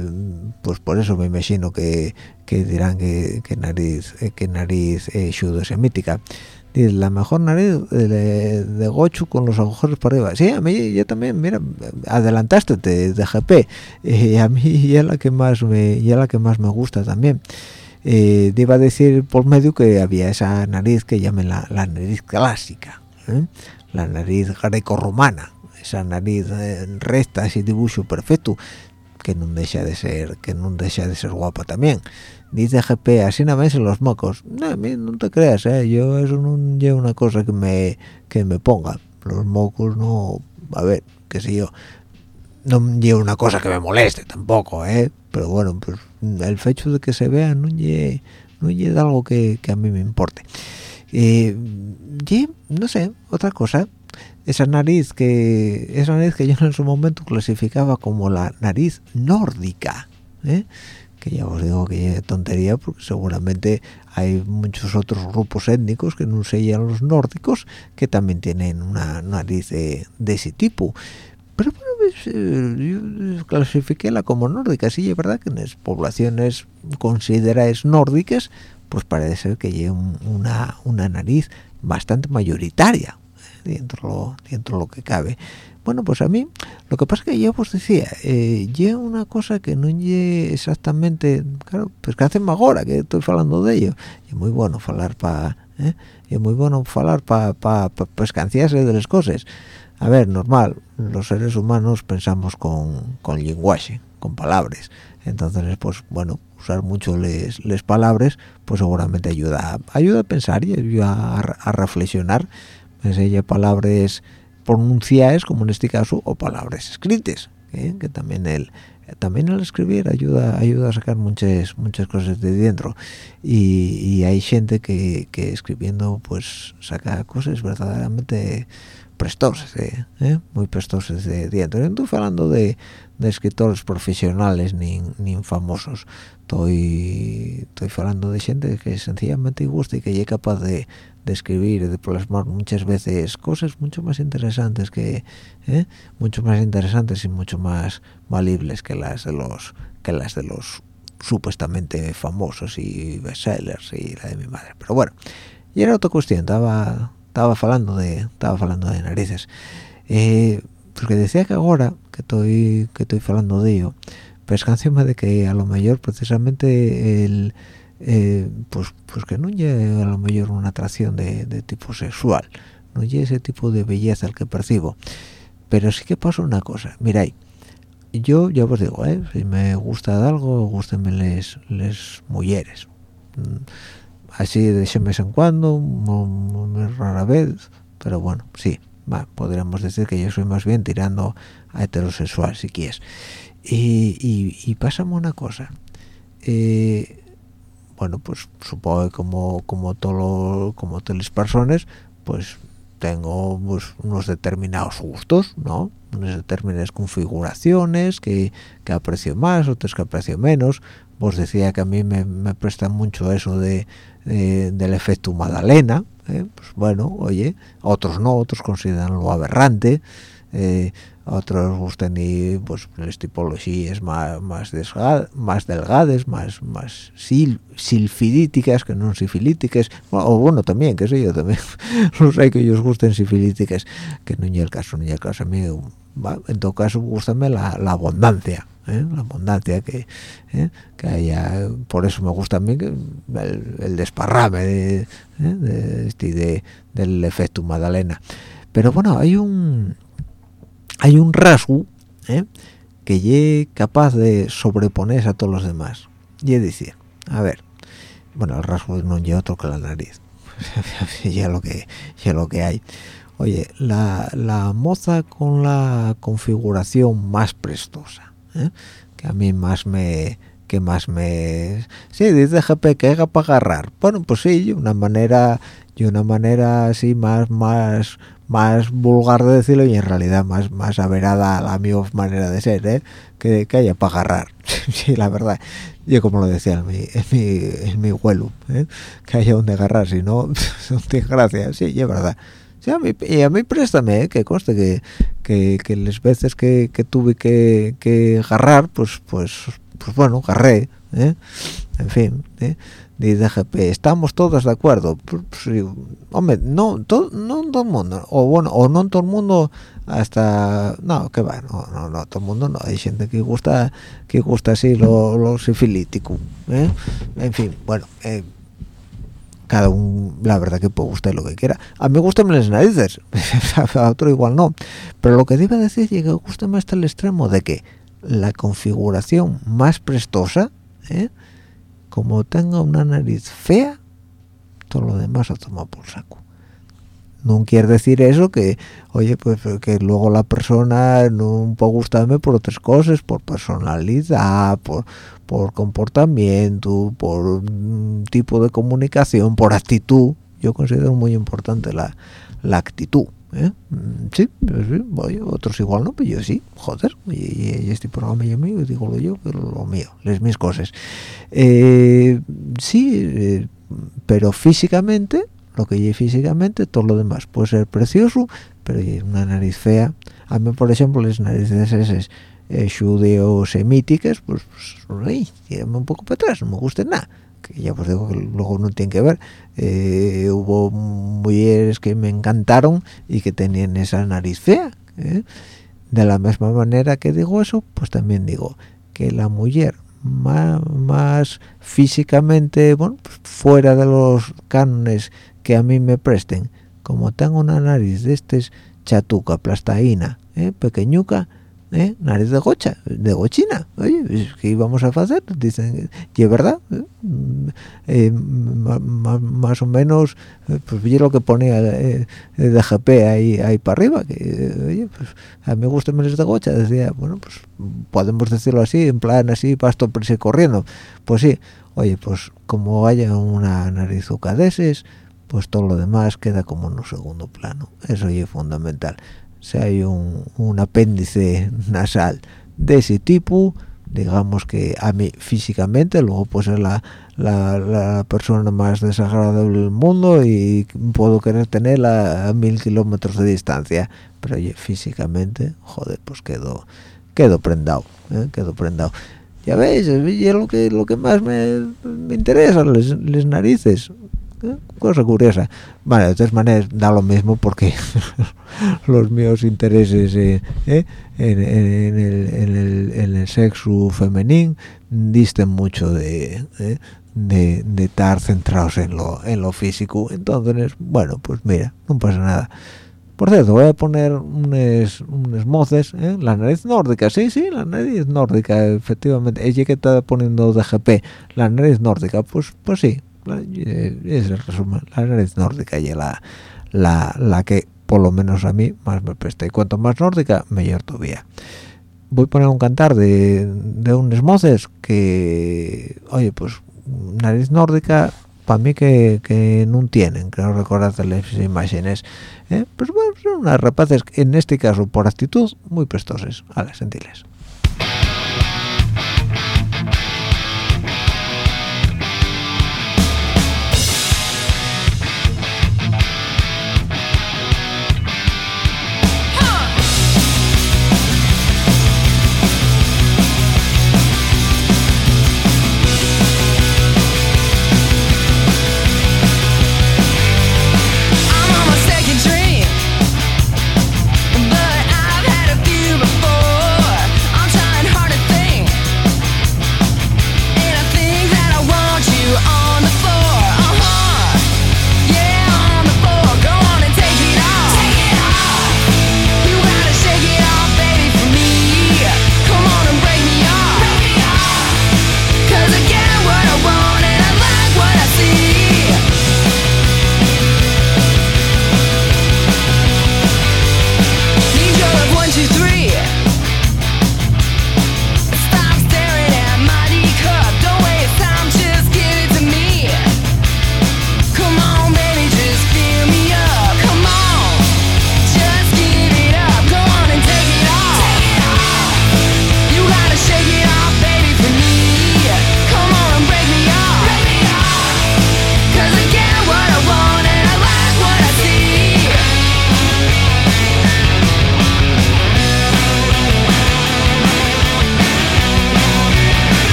pues por eso me imagino que, dirán que, nariz que nariz judo-semítica la mejor nariz de, de, gochu con los agujeros para arriba. Sí a mí yo también mira adelantaste de, GP y a mí ya la que más me ya la que más me gusta también. Eh, iba a decir por medio que había esa nariz que llamen la, nariz clásica la nariz greco-romana esa nariz eh, recta ese dibujo perfecto que no deja de ser que no deja de ser guapa también dice GP así no en los mocos no, a mí no te creas ¿eh? yo eso no llevo una cosa que me que me ponga los mocos no a ver qué sé yo no llevo una cosa que me moleste tampoco ¿eh? pero bueno pues el hecho de que se vea no lleve no lleve algo que, que, a mí me importe eh, y no sé otra cosa esa nariz que esa nariz que yo en su momento clasificaba como la nariz nórdica ¿eh? que ya os digo que es tontería porque seguramente hay muchos otros grupos étnicos que no sellan los nórdicos que también tienen una nariz de, ese tipo. Pero bueno, pues, eh, yo clasifiquéla como nórdica. Sí es verdad que en las poblaciones consideradas nórdicas pues parece ser que lleva una, una nariz bastante mayoritaria dentro dentro de lo que cabe bueno, pues a mí, lo que pasa es que yo os decía, eh, una cosa que no lle exactamente, claro, pues que hacen ahora que estoy hablando de ello. es muy bueno hablar para, ¿eh? es muy bueno hablar para pa, pa, de las cosas. A ver, normal, los seres humanos pensamos con, con lenguaje, con palabras. Entonces, pues bueno, usar mucho les, les palabras, pues seguramente ayuda, ayuda a pensar y ayuda a, reflexionar. Ella palabras pronunciadas como en este caso o palabras escritas ¿eh? que también el también el escribir ayuda ayuda a sacar muchas muchas cosas de dentro y, hay gente que, que, escribiendo pues saca cosas verdaderamente prestosas ¿eh? ¿Eh? muy prestosas de dentro no estoy hablando de, de escritores profesionales ni, ni famosos estoy estoy hablando de gente que sencillamente gusta y que es capaz de, de escribir de plasmar muchas veces cosas mucho más interesantes que ¿eh? mucho más interesantes y mucho más valibles que las de los que las de los supuestamente famosos y bestsellers y la de mi madre pero bueno y era otra cuestión estaba estaba hablando de estaba hablando de narices eh, porque decía que ahora que estoy que estoy hablando de ello pues de que a lo mejor precisamente el eh, pues pues que no llegue a lo mejor una atracción de, tipo sexual no llegue ese tipo de belleza al que percibo. Pero sí que pasa una cosa. Miráis yo ya os digo ¿eh? si me gusta algo gustenme les les mujeres mm, así de vez en cuando rara vez pero bueno sí podríamos decir que yo soy más bien tirando a heterosexual si quieres. Y, y, y pásame una cosa. Eh, bueno pues supongo que como como todo como todas las personas pues tengo pues, unos determinados gustos no unas determinadas configuraciones que, que aprecio más otras que aprecio menos. Vos decía que a mí me, me presta mucho eso de, del efecto Madalena ¿eh? pues bueno oye otros no otros consideran lo aberrante eh, otros gustan y pues las tipologías más más, más delgadas más más silfidíticas que no sifilíticas o bueno también que sé yo también no sé que ellos gusten sifilíticas que no es el caso es el caso a mí en todo caso gustame la, la abundancia ¿eh? la abundancia que ¿eh? que haya por eso me gusta a mí el, el desparrame de, ¿eh? de, este, de, del efecto Magdalena pero bueno hay un hay un rasgo ¿eh? que ye capaz de sobreponerse a todos los demás y es decir a ver bueno el rasgo no lleva otro que la nariz ya lo que ya lo que hay oye la, la moza con la configuración más prestosa ¿eh? que a mí más me que más me sí dice GP que haga para agarrar bueno pues sí una manera y una manera así más más más vulgar de decirlo y en realidad más más averada a la mi manera de ser ¿eh? que, que haya para agarrar sí la verdad yo como lo decía en mi en mi, en mi vuelo ¿eh? que haya donde agarrar si no no tiene gracia sí es verdad sí, a mí, y a mí préstame ¿eh? que conste que, que, que las veces que, que tuve que, que agarrar pues pues pues bueno agarré ¿eh? en fin ¿eh? Dice GP estamos todos de acuerdo pues, pues, hombre no todo no todo el mundo o bueno o no todo el mundo hasta no que va no no no todo el mundo no hay gente que gusta que gusta así lo, lo sifilítico ¿eh? en fin bueno eh, cada un la verdad que puede gustar lo que quiera a mí gustan las narices a otro igual no pero lo que a decir es que gusta más hasta el extremo de que la configuración más prestosa ¿eh? Como tenga una nariz fea todo lo demás a tomar por saco. No quiere decir eso que oye pues que luego la persona no puede gustarme por otras cosas por personalidad por por comportamiento por tipo de comunicación por actitud. Yo considero muy importante la, la actitud ¿eh? sí, pues sí oye, otros igual no pero yo sí joder y, y este programa es mío digo lo yo pero lo mío les mis cosas. Eh, sí eh, pero físicamente lo que lleve físicamente todo lo demás puede ser precioso pero una nariz fea. A mí por ejemplo las narices esas eh, judeo-semíticas pues, pues un poco para atrás no me gusta nada que ya pues digo que luego no tiene que ver eh, hubo mujeres que me encantaron y que tenían esa nariz fea ¿eh? de la misma manera que digo eso pues también digo que la mujer más, más físicamente bueno pues fuera de los cánones que a mí me presten como tengo una nariz de este chatuca plastaína ¿eh? pequeñuca ¿eh? nariz de gocha, de gochina, oye, ¿qué íbamos a hacer? Dicen, y es verdad, ¿eh? Eh, más, o menos, pues vi lo que ponía de GP ahí, ahí para arriba, que, oye, pues a mí me gusta menos de gocha, decía, bueno, pues podemos decirlo así, en plan así, pasto prisa corriendo, pues sí, oye, pues como haya una narizuca de pues todo lo demás queda como en un segundo plano, eso es fundamental si hay un, un, apéndice nasal de ese tipo digamos que a mí físicamente luego puede ser la, la, la, persona más desagradable del mundo y puedo querer tenerla a mil kilómetros de distancia pero oye, físicamente joder pues quedo quedo prendado ¿eh? quedo prendado ya veis es lo que lo que más me, me interesa las narices cosa curiosa vale de todas maneras da lo mismo porque los míos intereses eh, eh, en, el, sexo femenino disten mucho de, eh, de estar centrados en lo, en lo físico entonces bueno pues mira no pasa nada por cierto, voy a poner unos, unos moces, ¿eh? la nariz nórdica, sí, sí, la nariz nórdica, efectivamente. Ella que está poniendo DGP, la nariz nórdica, pues pues sí, es el resumen. La nariz nórdica y la, la, la que por lo menos a mí más me presta. Y cuanto más nórdica mejor todavía. Voy a poner un cantar de, de unos moces que oye pues nariz nórdica para mí que, que no tienen creo recordar las imágenes ¿eh? pues son unas rapaces en este caso por actitud muy prestosas a las sentiles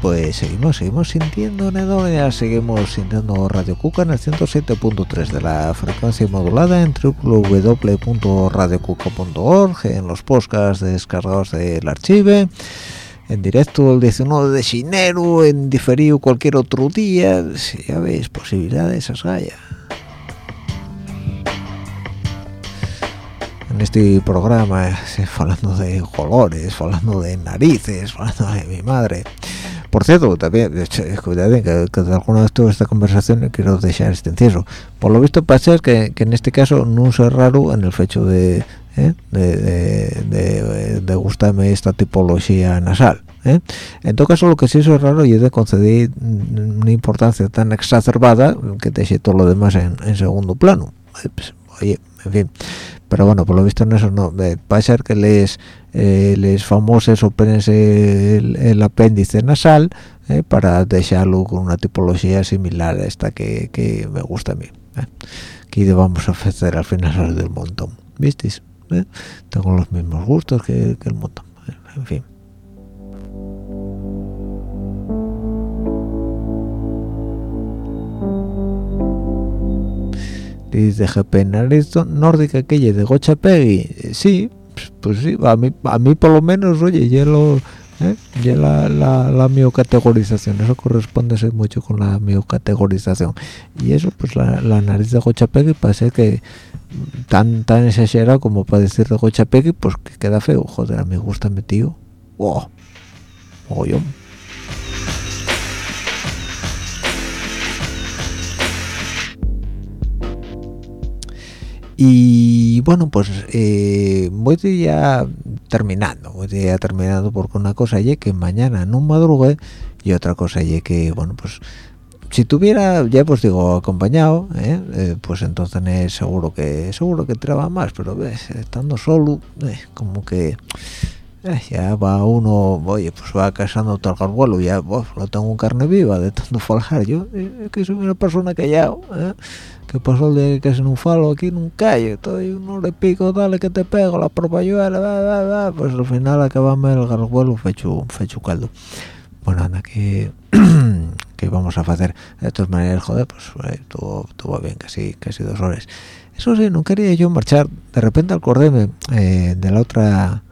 pues seguimos seguimos sintiendo Nedonia seguimos sintiendo Radio Cuca en el 107.3 de la frecuencia modulada en www.radiocuca.org en los podcasts descargados del archivo en directo el 19 de enero en diferido cualquier otro día si ya veis posibilidades esas gallas en este programa hablando de colores, hablando de narices, hablando de mi madre. Por cierto, también, cuidado que, que, de alguna vez toda esta conversación quiero dejar este encierro. Por lo visto pasa que, que en este caso no es raro en el hecho de, ¿eh? de, de, de, gustarme esta tipología nasal. ¿eh? En todo caso, lo que sí es raro y es de conceder una importancia tan exacerbada que te todo lo demás en, en segundo plano. Pues, oye, en fin pero bueno por lo visto en eso no puede ser que les eh, les famosos el, apéndice nasal eh, para dejarlo con una tipología similar a esta que, que me gusta a mí eh. aquí vamos a ofrecer al final del montón visteis ¿Eh? tengo los mismos gustos que el montón en fin dice GP nariz nórdica aquella de Gocha Peggy sí pues, pues, sí a mí a mí por lo menos oye hielo ¿eh? la, la, la miocategorización eso corresponde mucho con la miocategorización. Y eso pues la, nariz de Gocha Peggy parece que tan tan exagerado como para decir de Gocha Peggy pues que queda feo. Joder a mí gusta mi tío. Wow yo y bueno pues eh, voy ya terminando voy ya terminando porque una cosa es que mañana no madrugue y otra cosa es que bueno pues si tuviera ya pues digo acompañado ¿eh? Eh, pues entonces seguro que seguro que traba más pero ves estando solo como que ya va uno oye pues va casando todo el vuelo ya lo tengo en carne viva de tanto folgar yo que soy una persona callado que pasó el de que se un falo aquí en un calle estoy uno le pico dale que te pego la propayuela pues al final acabamos el garbuelo fecho fecho caldo. Bueno anda que que vamos a hacer. De todas maneras joder pues eh, todo, todo bien casi casi dos horas. Eso sí no quería yo marchar. De repente acordéme eh, de la otra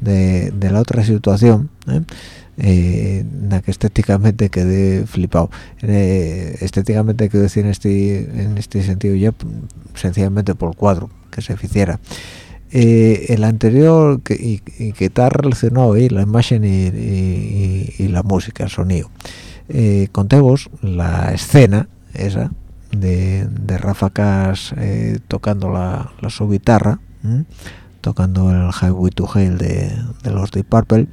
de, de la otra situación ¿eh? Eh, que estéticamente quedé flipado eh, estéticamente quiero decir en este en este sentido ya sencillamente por el cuadro que se hiciera. Eh, el anterior que, y, que está relacionado ahí la imagen y, la música el sonido. Eh, contemos la escena esa de, de Rafa Cas eh, tocando la, la su guitarra tocando el Highway to Hell de, de los Deep Purple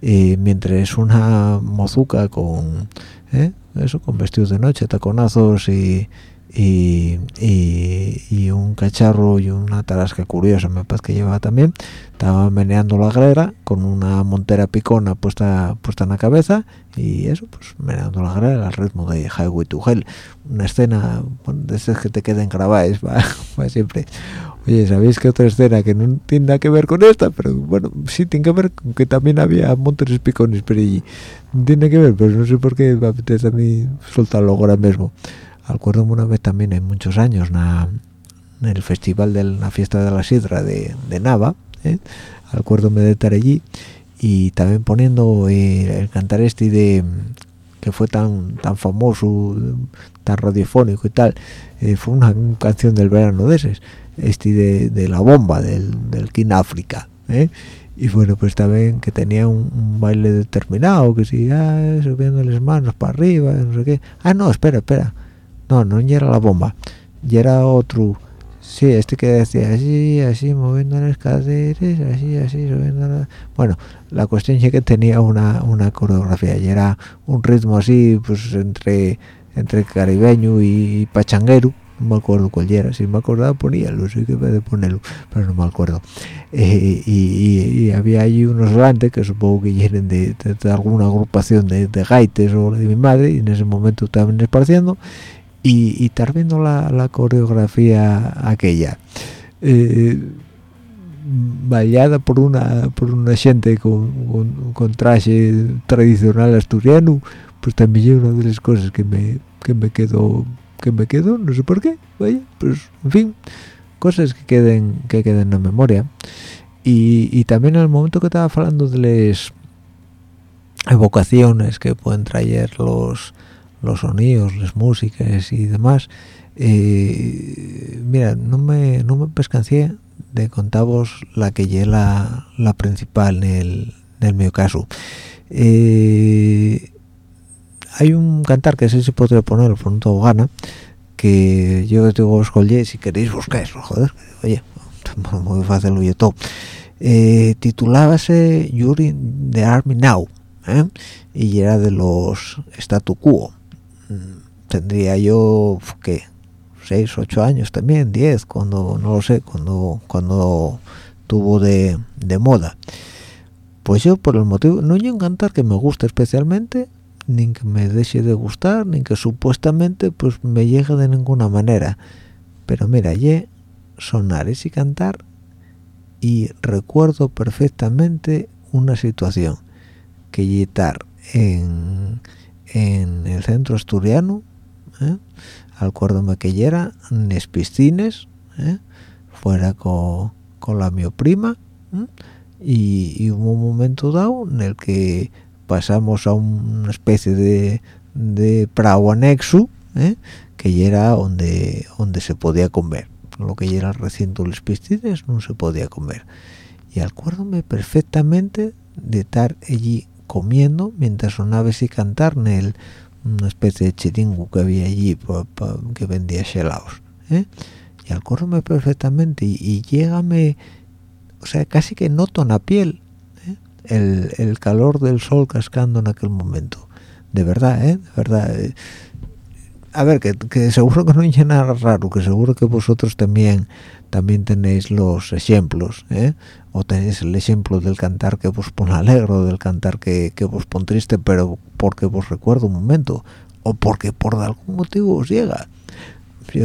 y mientras una mozuca con ¿eh? eso con vestidos de noche taconazos y, y, un cacharro y una tarasca curiosa me parece que llevaba también estaba meneando la grera con una montera picona puesta puesta en la cabeza y eso pues meneando la grera al ritmo de Highway to Hell una escena de esas que te queden grabadas para siempre Oye, ¿sabéis que otra escena que no tiene nada que ver con esta? Pero bueno, sí tiene que ver con que también había montones picones pero allí. Tiene que ver, pero no sé por qué me apetece a mí soltarlo ahora mismo. Acuérdame una vez también, en muchos años, en el festival de la fiesta de la sidra de, de Nava, ¿eh? acuérdame de estar allí y también poniendo eh, el cantar este de que fue tan tan famoso tan radiofónico y tal eh, fue una, canción del verano de ese este de, la bomba del, del King África ¿eh? y bueno pues también que tenía un, baile determinado que si ah, subiendo las manos para arriba no sé qué ah no espera espera no no era la bomba. Y era otro. Sí este que decía así así moviendo las caderas así así subiendo la... bueno la cuestión es que tenía una, una coreografía y era un ritmo así pues entre entre caribeño y pachanguero. No me acuerdo cuál era, si me acordaba ponía lo sé que de ponerlo, pero no me acuerdo. Eh, y, había allí unos grandes que supongo que vienen de, alguna agrupación de, de, gaites o de mi madre, y en ese momento estaban esparciendo, y, y estar viendo la, coreografía aquella. Eh, vallada por una por una gente con, con, traje tradicional asturiano pues también es una de las cosas que me que me quedo que me quedo no sé por qué vaya pues en fin cosas que queden que queden en la memoria y, y también en el momento que estaba hablando de las evocaciones que pueden traer los los sonidos las músicas y demás. Eh, mira no me no me pescancé de contavos la que llega la, principal en el, en el caso. Eh, hay un cantar que sé si podría poner un gana que yo digo os si queréis buscáis joder oye muy fácil oye todo eh, titulábase Yuri the Army Now y era de los statu quo tendría yo que 6, 8 años también, 10, cuando, no lo sé, cuando cuando tuvo de, de moda. Pues yo por el motivo, no un cantar que me guste especialmente, ni que me deje de gustar, ni que supuestamente pues me llegue de ninguna manera. Pero mira, ye sonar ese cantar y recuerdo perfectamente una situación que estar en, en el centro asturiano, ¿eh? acuérdome que era en piscines ¿eh? fuera con, con, la mi prima y, hubo un momento dado en el que pasamos a una especie de, de prado anexo ¿eh? que era donde donde se podía comer lo que era recinto de los piscines no se podía comer y acuérdome perfectamente de estar allí comiendo mientras sonaba ese cantar en el una especie de chiringu que había allí que vendía helados ¿eh? y acuérdome perfectamente y, y llégame o sea casi que noto en la piel ¿eh? el, el, calor del sol cascando en aquel momento de verdad ¿eh? de verdad eh. a ver que, que, seguro que no nada raro que seguro que vosotros también también tenéis los ejemplos ¿eh? o tenéis el ejemplo del cantar que vos pone alegro del cantar que, que vos pone triste pero porque vos recuerdo un momento o porque por algún motivo os llega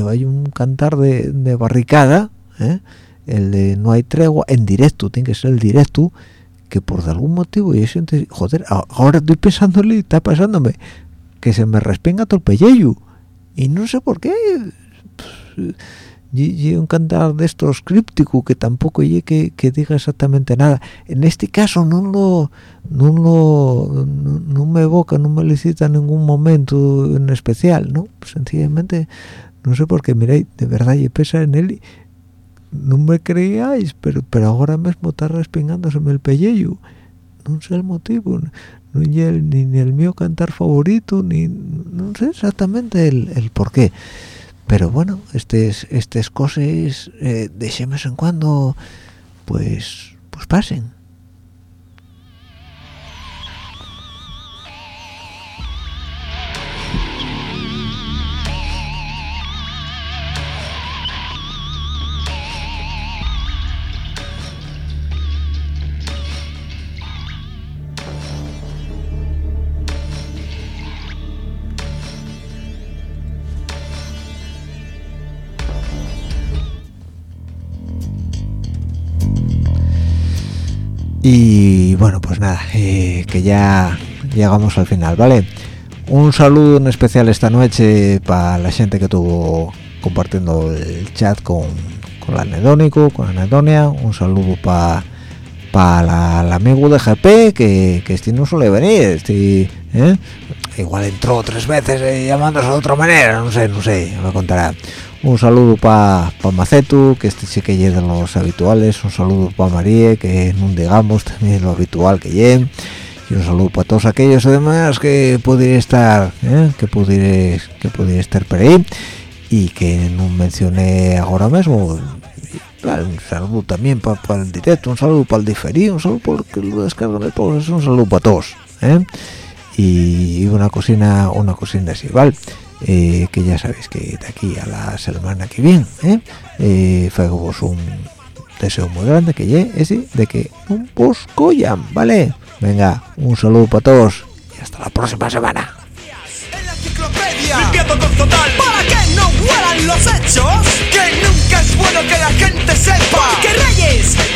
hay un cantar de, de barricada ¿eh? el de no hay tregua en directo tiene que ser el directo que por algún motivo yo siento joder ahora estoy pensándole y está pasándome que se me respinga todo el pellejo y no sé por qué y, un cantar de estos críptico que tampoco y que, que, diga exactamente nada. En este caso no lo no lo no, me evoca no me licita ningún momento en especial no sencillamente no sé por qué miréis de verdad y pesa en él no me creáis pero pero ahora mismo está respingándose el pellejo. No sé el motivo no ni el, ni, el mío cantar favorito ni no sé exactamente el, el por qué pero bueno estas estas cosas eh, de vez en cuando pues pues pasen y bueno pues nada eh, que ya llegamos al final vale un saludo en especial esta noche para la gente que estuvo compartiendo el chat con, con la anedónico con anedonia. Un saludo para para la, amigo de GP que, que este no suele venir este, ¿eh? igual entró tres veces eh, llamándose de otra manera no sé no sé me contará un saludo para pa Macetu que este sí que de los habituales un saludo para María que no digamos también lo habitual que llegue y un saludo para todos aquellos además que pudiera estar ¿eh? que pudiera que pudiera estar por ahí y que no mencioné ahora mismo un saludo también para el directo un saludo para el diferido un saludo porque lo descargan el un saludo para todos ¿eh? y una cocina una cocina así vale eh, que ya sabéis que de aquí a la semana que viene eh, eh un deseo muy grande que llegue ese de que un vos vale venga un saludo para todos y hasta la próxima semana vuelan los hechos. Que nunca es bueno que la gente sepa.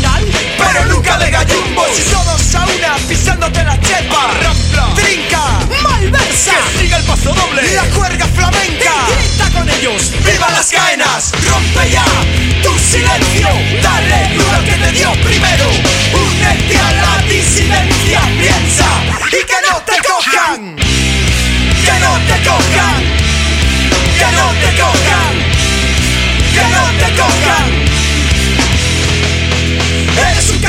chandal, pero nunca de gallumbos. Y todos a una pisándote la chepa, rampla, trinca, malversa, que siga el paso doble, y la cuerda flamenca, y grita con ellos, viva las caenas, rompe ya tu silencio, dale duro que te dio primero, únete a la disidencia, piensa y que no te cojan, que no te cojan, que no te cojan, que no te cojan.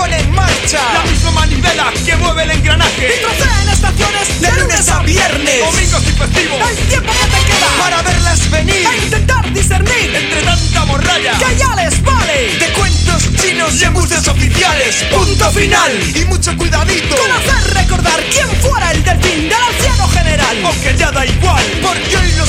pone en marcha. La misma manivela que mueve el engranaje. Y trocea en estaciones de lunes a viernes. Domingos y festivos. El tiempo que te queda Para verlas venir. E intentar discernir Entre tanta morralla Que ya les vale. De cuentos chinos y embustes oficiales. Punto final. Y mucho cuidadito. Con hacer recordar quién fuera el delfín del anciano general. Aunque ya da igual. Porque hoy los